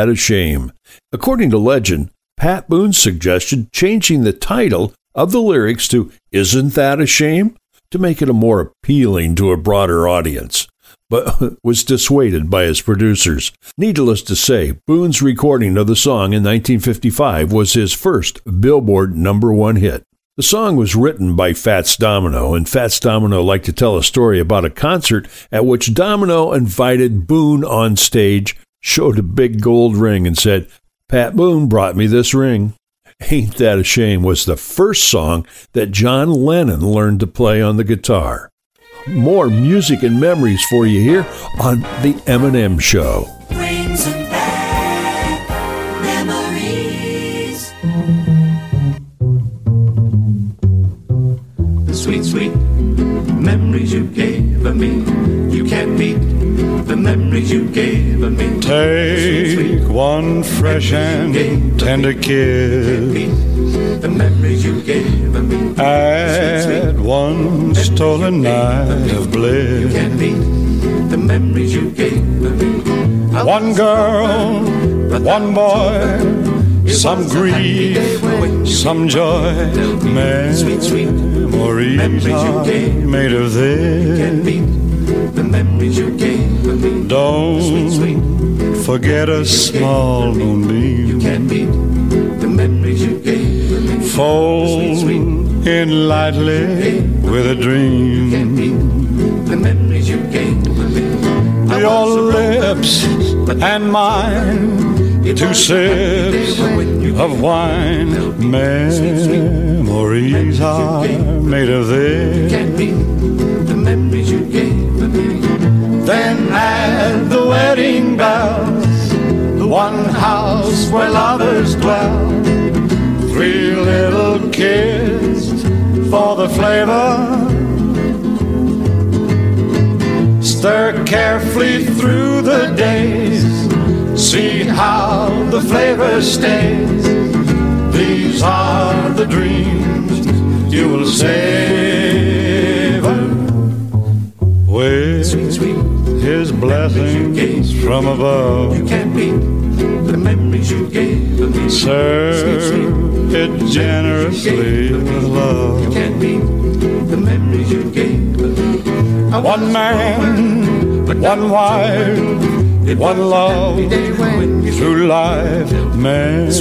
S25: That a Shame.
S24: According to legend, Pat Boone suggested changing the title of the lyrics to Isn't That a Shame? to make it a more appealing to a broader audience, but was dissuaded by his producers. Needless to say, Boone's recording of the song in 1955 was his first Billboard number one hit. The song was written by Fats Domino, and Fats Domino liked to tell a story about a concert at which Domino invited Boone on stage, showed a big gold ring, and said, Pat Boone brought me this ring. Ain't That a Shame was the first song that John Lennon learned to play on the guitar. More music and memories for you here on The M&M Show.
S26: Brings them back memories.
S27: The sweet, sweet memories you gave of me. Beat the memories you gave me.
S28: Take one fresh and tender kiss
S27: The memories you gave me.
S28: at one stolen night of bliss.
S27: The memories you gave me.
S28: One girl, one boy, some grief, some joy. Memories are made of this.
S27: Memories you gave of me.
S28: Don't forget a small moonbeam.
S27: The memories you gave of me.
S28: Fold in lightly with a dream.
S27: The memories you gave of me.
S28: Your lips and mine, two sips of wine. Memories are made of this. Then at the wedding bells, the one house where lovers dwell. Three little kids for the flavor. Stir carefully through the days. See how the flavor stays. These are the dreams you will savor with his blessings from above.
S27: You can't beat the memories you gave me.
S28: Serve it generously with love.
S27: You can't beat the memories you gave me.
S28: One man, but one wife, one love through life. Memories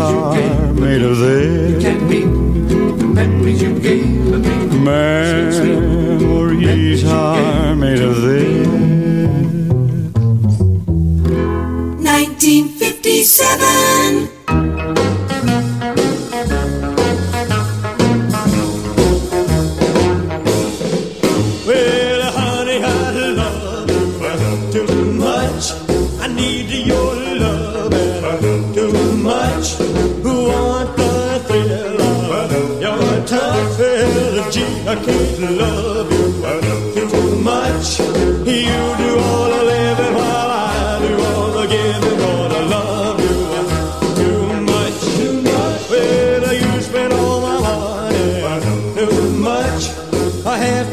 S28: are made of this.
S27: The memories you gave.
S28: Memories are made of this.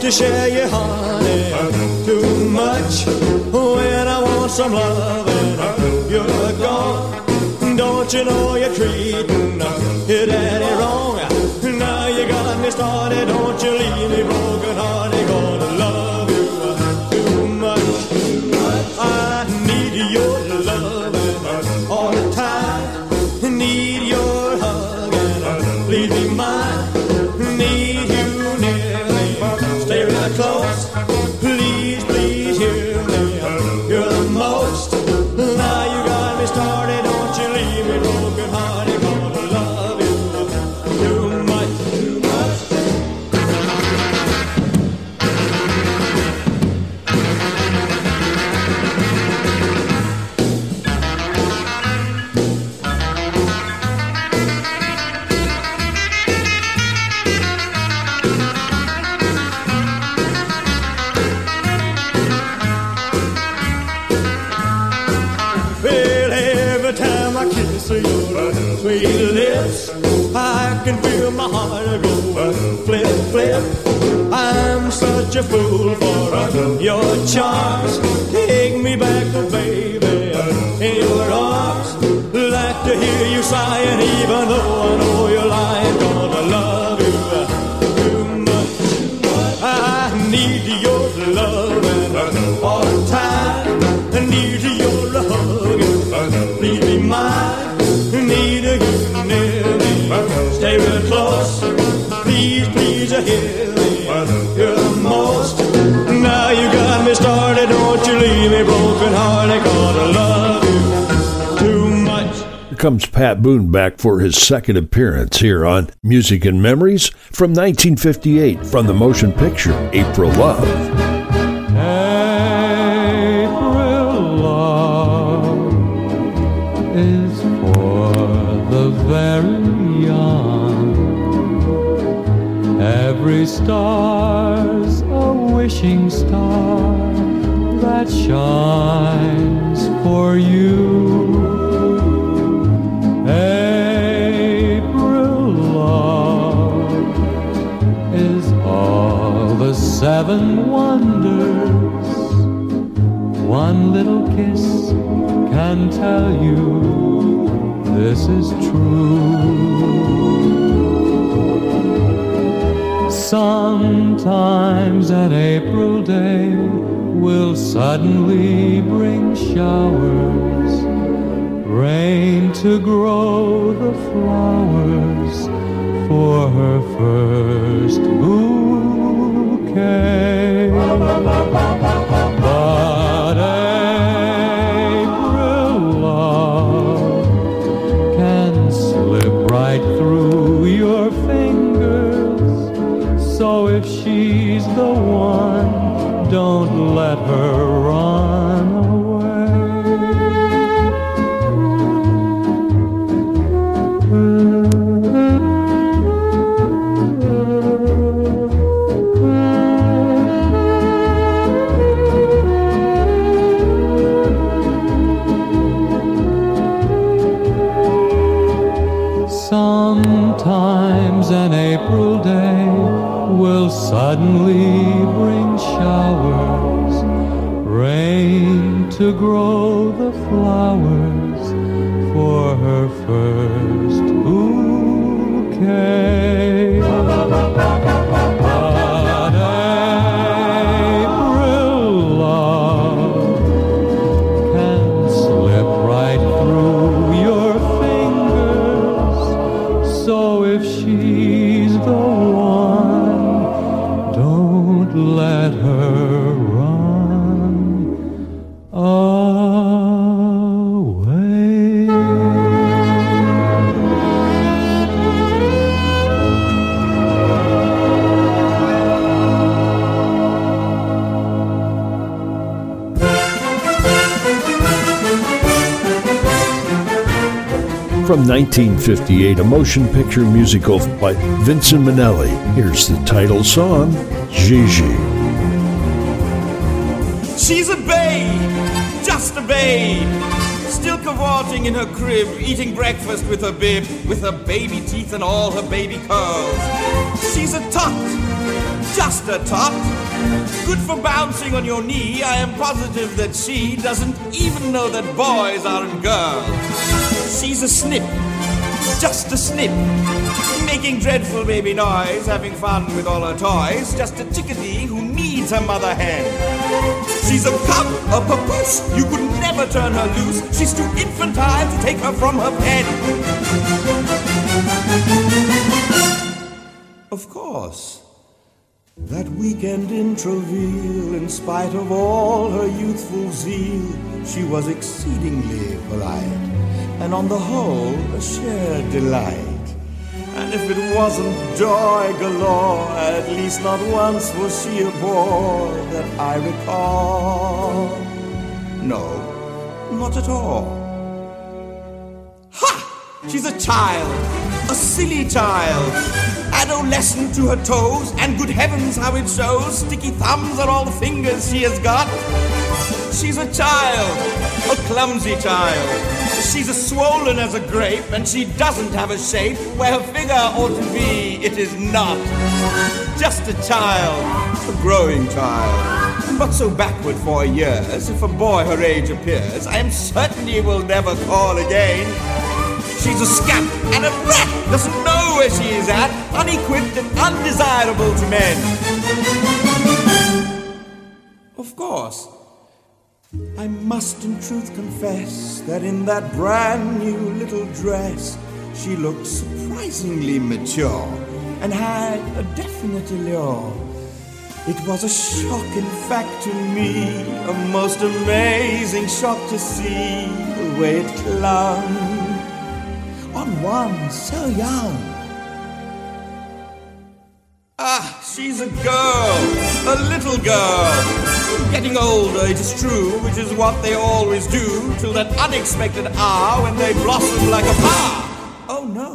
S29: to share your honey too much when I want some love and you're gone. Don't you know you I'm such a fool for your charms.
S24: comes Pat Boone back for his second appearance here on Music and Memories from 1958 from the motion picture April Love.
S16: April Love is for the very young. Every star's a wishing star that shines for you. seven wonders. One little kiss can tell you this is true. Sometimes an April day will suddenly bring showers, rain to grow the flowers for her first bloom decay. suddenly bring showers, rain to grow the
S24: From 1958, a motion picture musical by Vincent Minnelli. Here's the title song, Gigi.
S30: She's a babe, just a babe. Still cavorting in her crib, eating breakfast with her bib, with her baby teeth and all her baby curls. She's a tot, just a tot. Good for bouncing on your knee. I am positive that she doesn't even know that boys aren't girls. She's a snip, just a snip. Making dreadful baby noise, having fun with all her toys. Just a chickadee who needs her mother hen. She's a cup, a papoose. You could never turn her loose. She's too infantile to take her from her pen. Of course, that weekend in Trouville, in spite of all her youthful zeal, she was exceedingly polite, and on the whole, a shared delight. And if it wasn't joy galore, at least not once was she a bore that I recall. No, not at all. Ha! She's a child, a silly child, adolescent to her toes, and good heavens how it shows. Sticky thumbs on all the fingers she has got. She's a child, a clumsy child. She's as swollen as a grape, and she doesn't have a shape where her figure ought to be. It is not. Just a child, a growing child. But so backward for years, if a boy her age appears, I am certain he will never call again. She's a scamp and a brat, doesn't know where she is at, unequipped and undesirable to men. Of course, I must in truth confess that in that brand new little dress, she looked surprisingly mature and had a definite allure. It was a shock, in fact, to me, a most amazing shock to see the way it clung on one so young. Ah, she's a girl, a little girl. Getting older, it is true, which is what they always do, till that unexpected hour when they blossom like a flower. Oh no.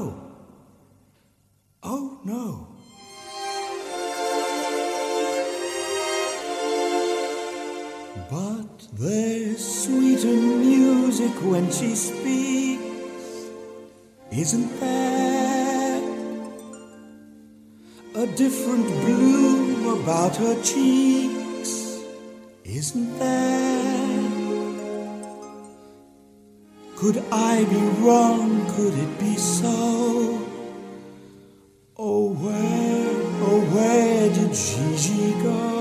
S30: Oh no. But there's sweeter music when she speaks, isn't there? A different bloom about her cheeks, isn't there? Could I be wrong? Could it be so? Oh, where, oh, where did Gigi go?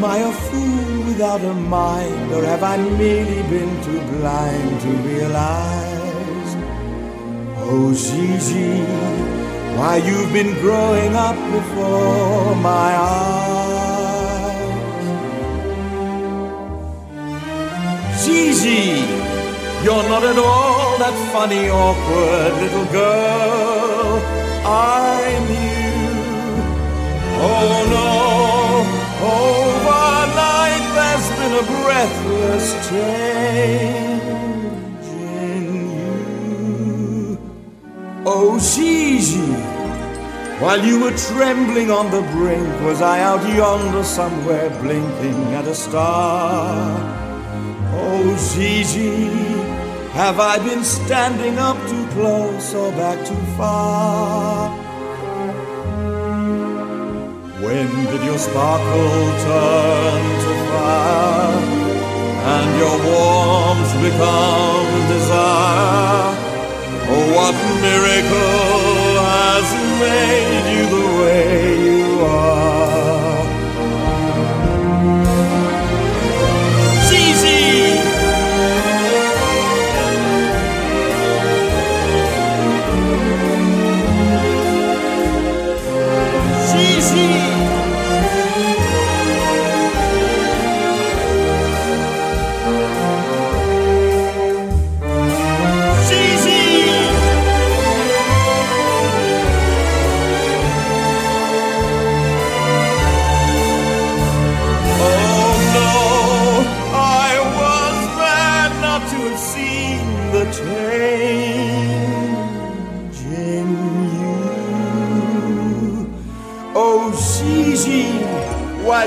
S30: Am I a fool without a mind, or have I merely been too blind to realize? Oh, Gigi, why you've been growing up before my eyes. Gigi, you're not at all that funny, awkward little girl I knew. Oh no, been a breathless change in you. Oh Gigi, while you were trembling on the brink, was I out yonder somewhere blinking at a star? Oh Gigi, have I been standing up too close or back too far? When did your sparkle turn to fire and your warmth become desire? Oh, what miracle has made you the way you are?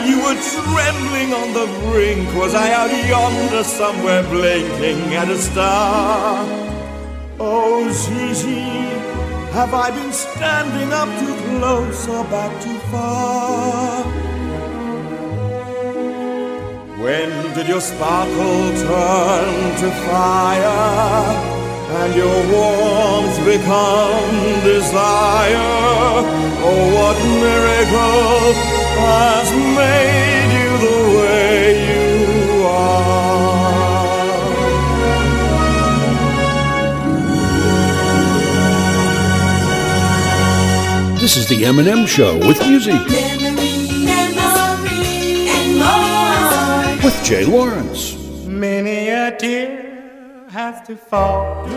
S30: You were trembling on the brink, was I out yonder somewhere blinking at a star? Oh, Gigi, have I been standing up too close or back too far? When did your sparkle turn to fire? and your warmth become desire. Oh, what miracle has made you the way you are?
S25: This is the M&M Show with music with Jay Lawrence.
S22: Many a tear has to fall,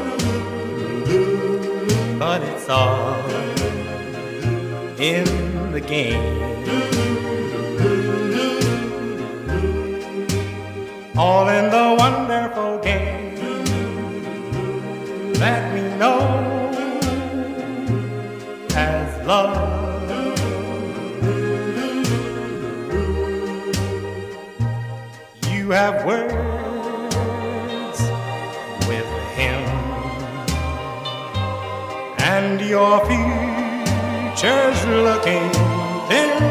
S22: but it's all in the game. All in the wonderful game that we know as love. You have words with him, and your future's looking thin.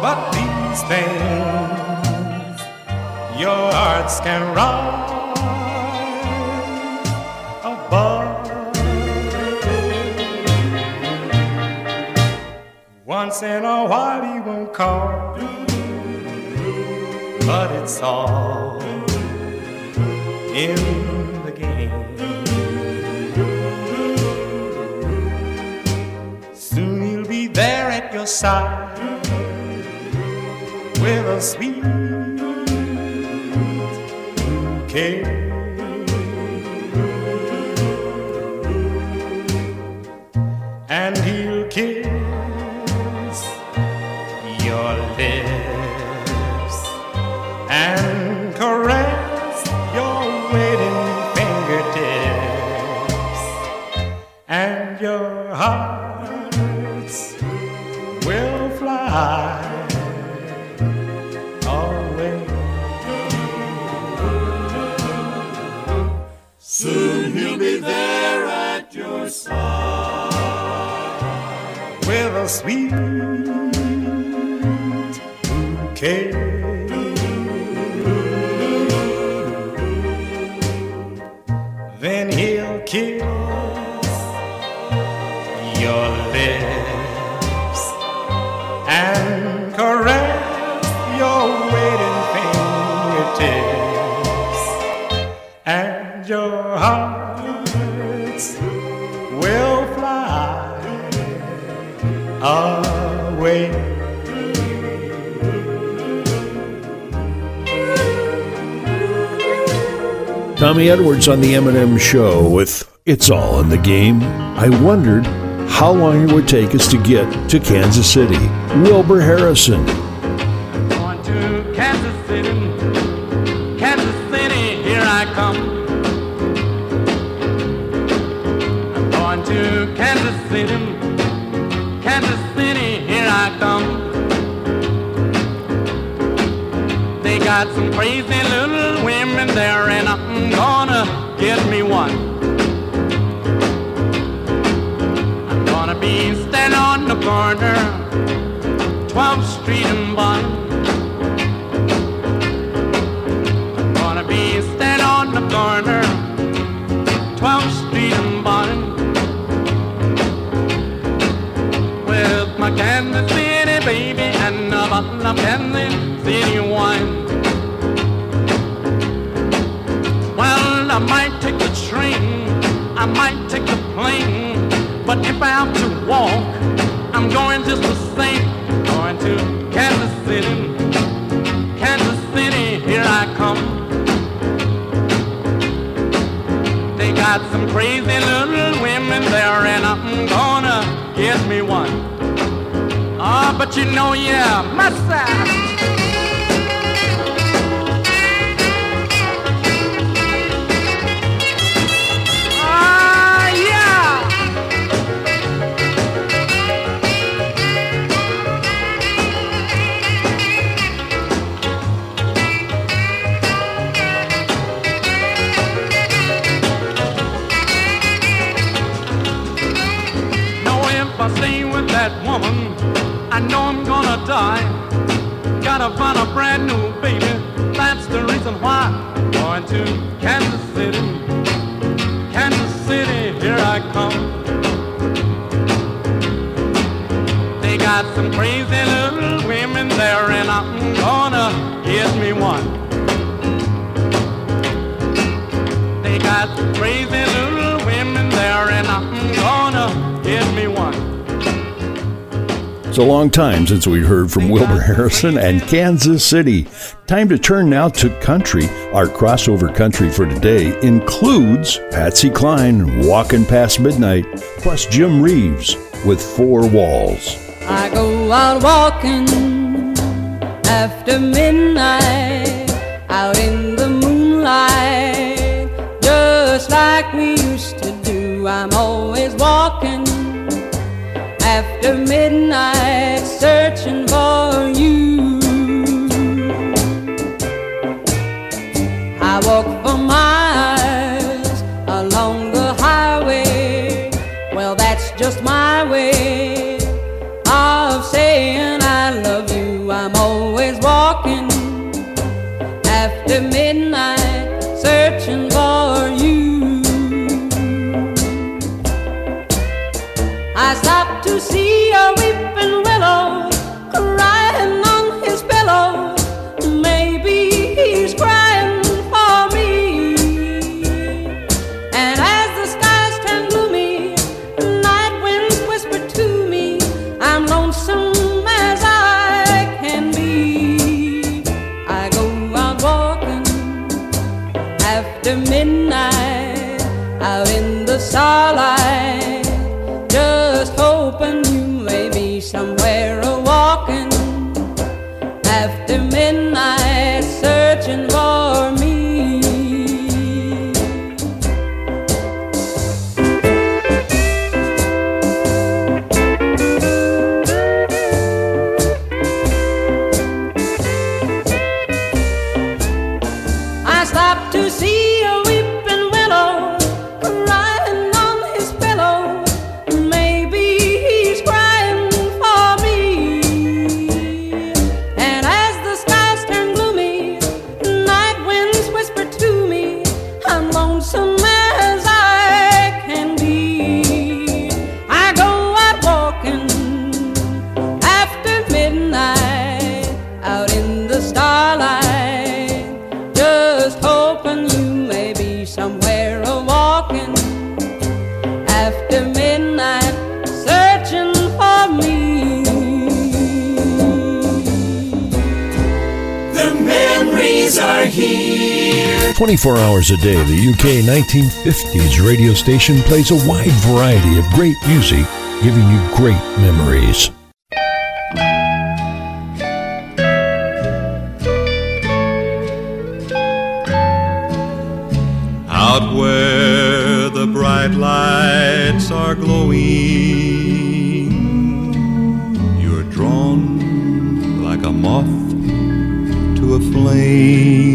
S22: But these things your hearts can rise above. Once in a while he won't call, but it's all in the game. Soon he'll be there at your side with a sweet And he'll kiss your lips and caress your waiting fingertips, and your hearts will fly sweet bouquet.
S25: Tommy Edwards on the M&M Show with It's All in the Game. I wondered how long it would take us to get to Kansas City. Wilbur Harrison.
S31: Crazy little women there, and I'm gonna get me one. Ah, but you know, yeah, my
S32: find a brand new baby. That's the reason why I'm going to Kansas City. Kansas City, here I come. They got some crazy little women there, and I'm gonna get me one. They got some crazy little
S24: It's a long time since we heard from Wilbur Harrison and Kansas City. Time to turn now to country. Our crossover country for today includes Patsy Cline, Walking Past Midnight, plus Jim Reeves with Four Walls.
S9: I go out walking after midnight, out in the moonlight, just like we used to do. I'm always walking after midnight, searching for you. I walk weeping
S24: 24 hours a day, the UK 1950s radio station plays a wide variety of great music, giving you great memories.
S25: Out where the bright lights are glowing, you're drawn like a moth to a flame.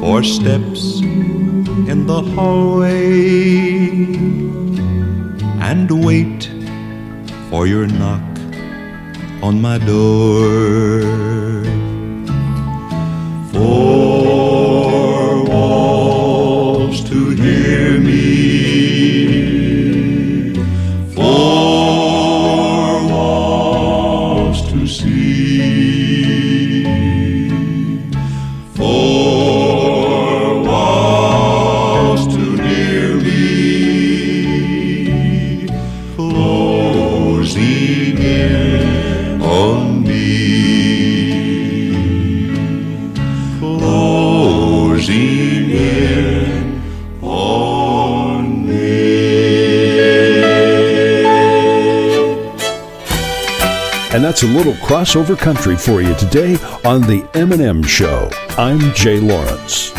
S25: For
S28: steps in the hallway and wait for your knock on my door.
S24: That's a little crossover country for you today on The M&M Show. I'm Jay Lawrence.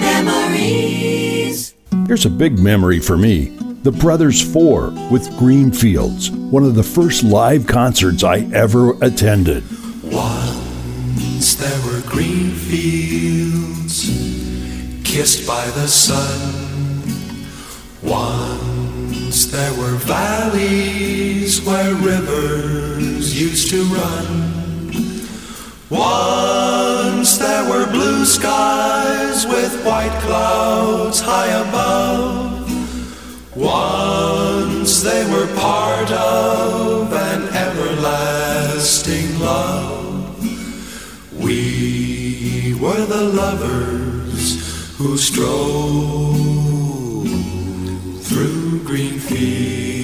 S26: Memories.
S24: Here's a big memory for me. The Brothers Four with Greenfields, one of the first live concerts I ever attended.
S33: Once there were green fields kissed by the sun. Once there were valleys where rivers used to run. Once there were blue skies with white clouds high above. Once they were part of an everlasting love. We were the lovers who strove through green fields.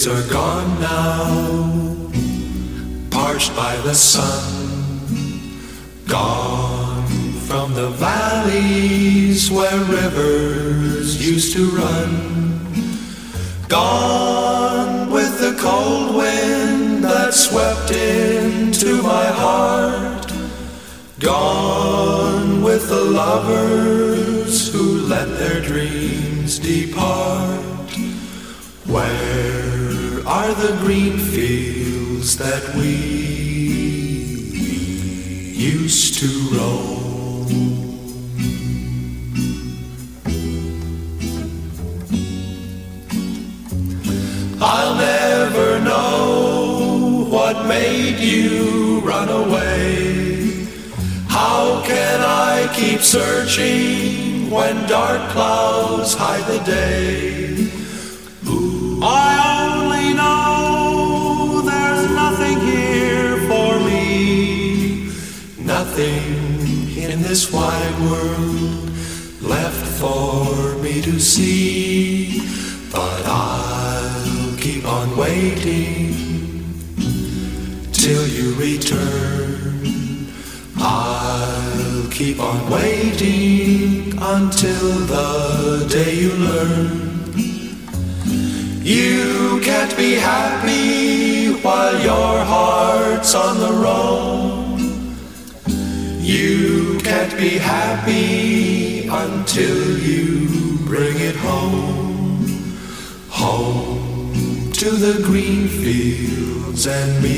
S33: Fields are gone now, parched by the sun. Gone from the valleys where rivers used to run. Gone with the cold wind that swept into my heart. Gone with the lovers who let their dreams depart. Where are the green fields that we used to roam? I'll never know what made you run away. How can I keep searching when dark clouds hide the day? I nothing in this wide world left for me to see. But I'll keep on waiting till you return. I'll keep on waiting until the day you learn. You can't be happy while your heart's on the roam. You can't be happy until you bring it home. Home to the green fields and me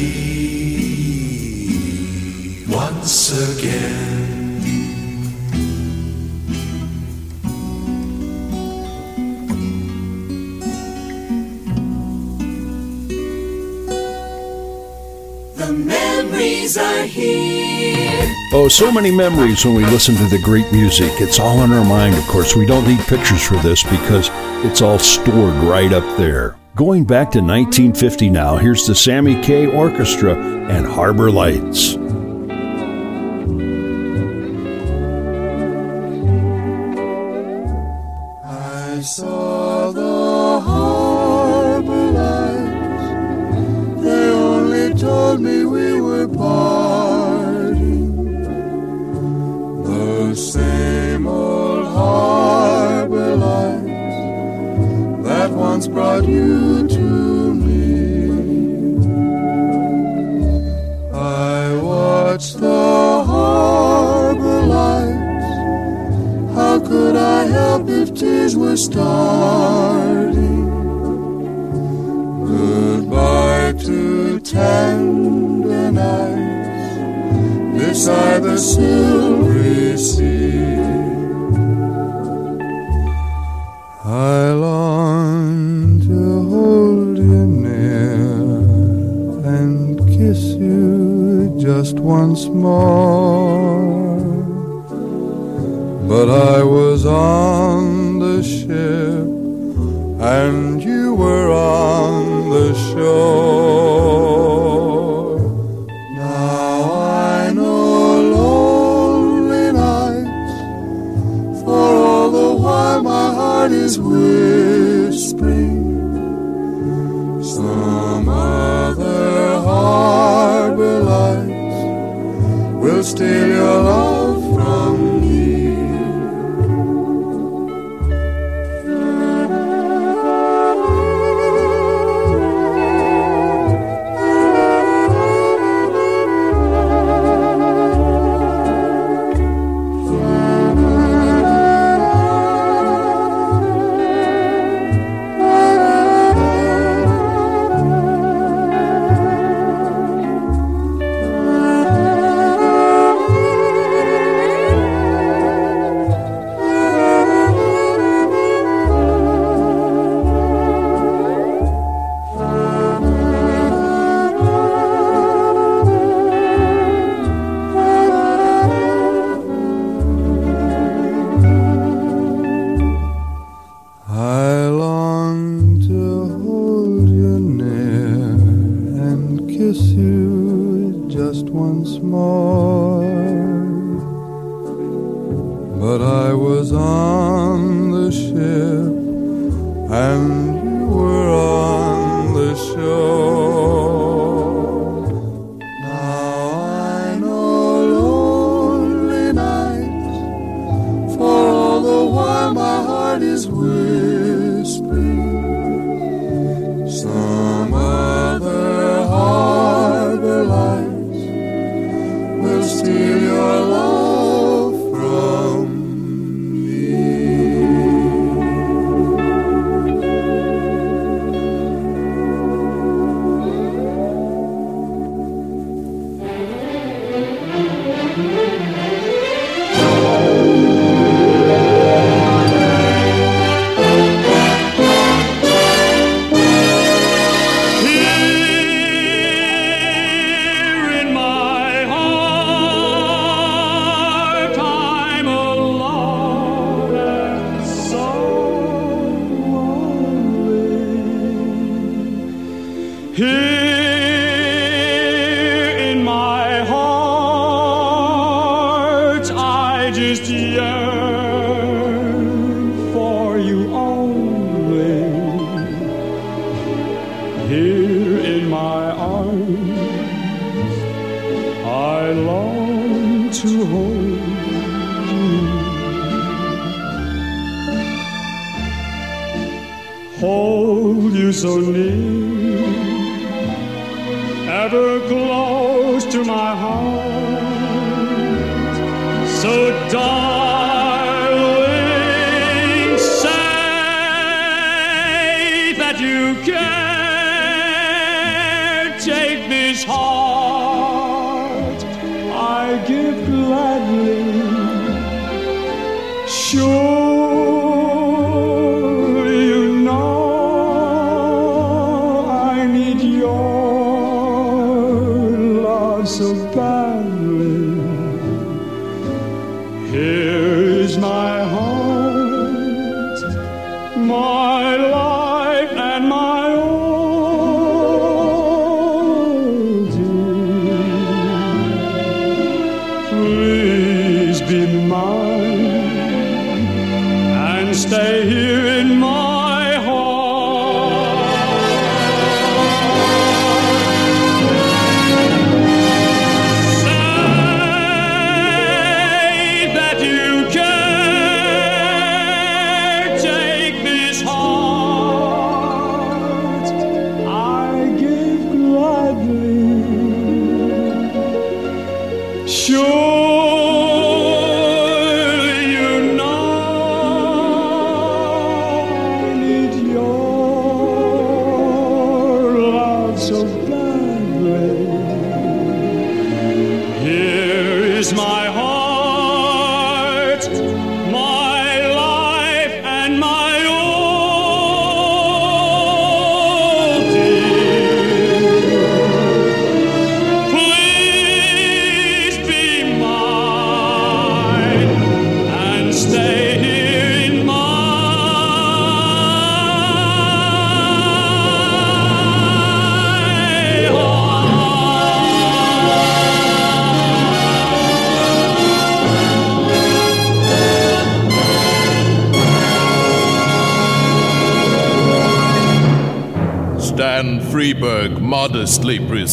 S33: once again.
S26: Memories are here.
S24: Oh, so many memories when we listen to the great music. It's all in our mind, of course. We don't need pictures for this because it's all stored right up there. Going back to 1950 now, here's the Sammy Kaye Orchestra and Harbor Lights.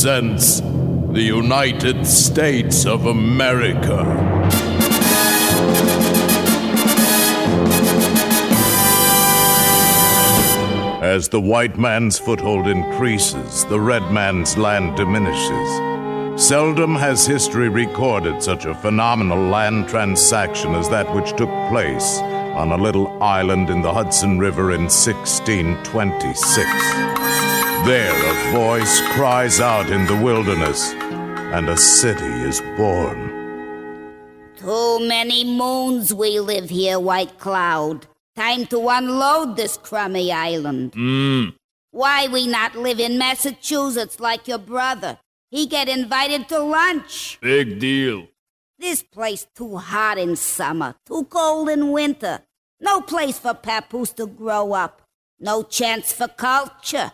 S34: Modestly presents the United States of America. As the white man's foothold increases, the red man's land diminishes. Seldom has history recorded such a phenomenal land transaction as that which took place on a little island in the Hudson River in 1626. There, a voice cries out in the wilderness, and a city is born.
S35: Too many moons we live here, White Cloud. Time to unload this crummy island.
S36: Mmm.
S35: Why we not live in Massachusetts like your brother? He get invited to lunch.
S36: Big deal.
S35: This place too hot in summer, too cold in winter. No place for papoose to grow up. No chance for culture.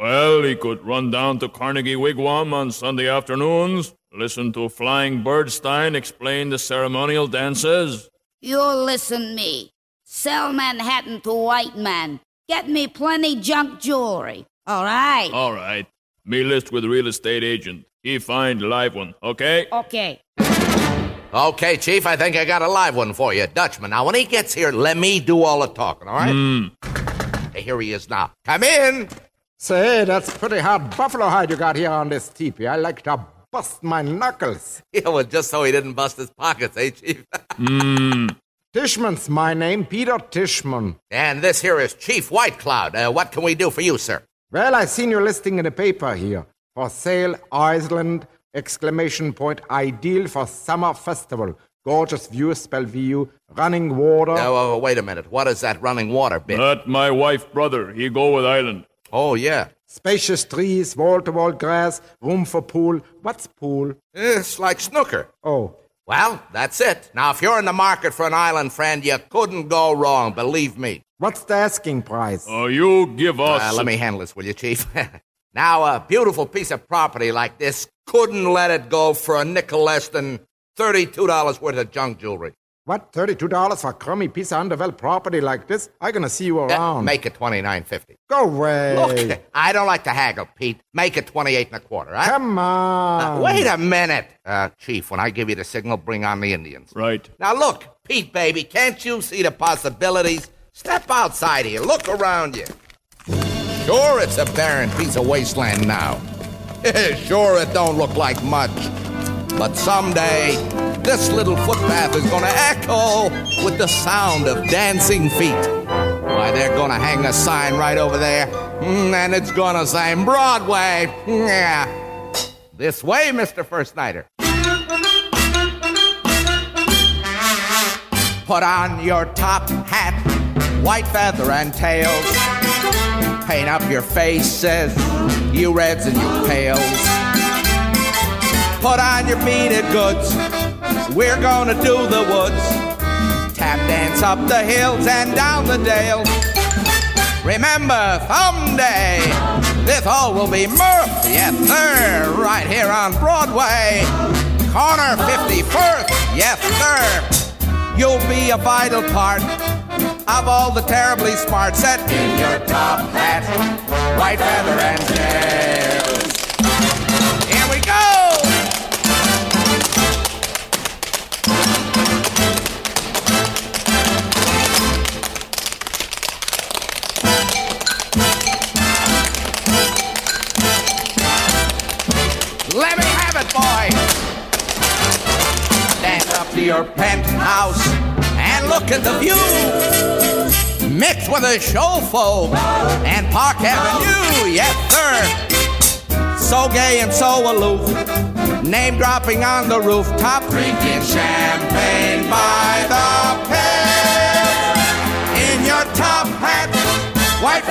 S36: Well, he could run down to Carnegie Wigwam on Sunday afternoons, listen to Flying Birdstein explain the ceremonial dances.
S35: You listen me. Sell Manhattan to white man. Get me plenty junk jewelry. All right.
S36: All right. Me list with real estate agent. He find live one, okay?
S35: Okay.
S37: Okay, Chief, I think I got a live one for you, Dutchman. Now, when he gets here, let me do all the talking, all right?
S36: Mm.
S37: Here he is now. Come in.
S38: Say, that's pretty hard buffalo hide you got here on this teepee. I like to bust my knuckles.
S37: Yeah, well, just so he didn't bust his pockets, eh, Chief?
S36: Mmm.
S38: Tishman's my name, Peter Tishman.
S37: And this here is Chief White Cloud. Uh, what can we do for you, sir?
S38: Well, I seen your listing in the paper here. For sale, Iceland, exclamation point, ideal for summer festival. Gorgeous view, spell view, running water.
S37: Oh, wait a minute. What is that running water bit?
S36: That my wife brother. He go with island.
S37: Oh, yeah.
S38: Spacious trees, wall to wall grass, room for pool. What's pool?
S37: It's like snooker.
S38: Oh.
S37: Well, that's it. Now, if you're in the market for an island friend, you couldn't go wrong, believe me.
S38: What's the asking price?
S36: Oh, you give us.
S37: Uh, let me handle this, will you, Chief? now, a beautiful piece of property like this couldn't let it go for a nickel less than $32 worth of junk jewelry.
S38: What? $32 for a crummy piece of underdeveloped property like this? I'm gonna see you around.
S37: make it twenty nine fifty.
S38: Go away.
S37: Look, I don't like to haggle, Pete. Make it twenty eight and a quarter. Huh?
S38: Come on.
S37: Uh, wait a minute, uh, Chief. When I give you the signal, bring on the Indians.
S36: Right.
S37: Now look, Pete, baby, can't you see the possibilities? Step outside here. Look around you. Sure, it's a barren piece of wasteland now. sure, it don't look like much. But someday, this little footpath is gonna echo with the sound of dancing feet. Why, they're gonna hang a sign right over there, mm, and it's gonna say Broadway. Yeah. This way, Mr. First Nighter. Put on your top hat, white feather and tails. Paint up your faces, you reds and you pales. Put on your beaded goods, we're gonna do the woods. Tap dance up the hills and down the dale. Remember, someday, this all will be mirth, yes sir, right here on Broadway. Corner 51st, yes sir. You'll be a vital part of all the terribly smart set in your top hat, white feather and tails. To your penthouse and look at the view. Mixed with a show folk and Park Avenue, yes, sir. So gay and so aloof. Name dropping on the rooftop. Drinking champagne by the pail. In your top hat, white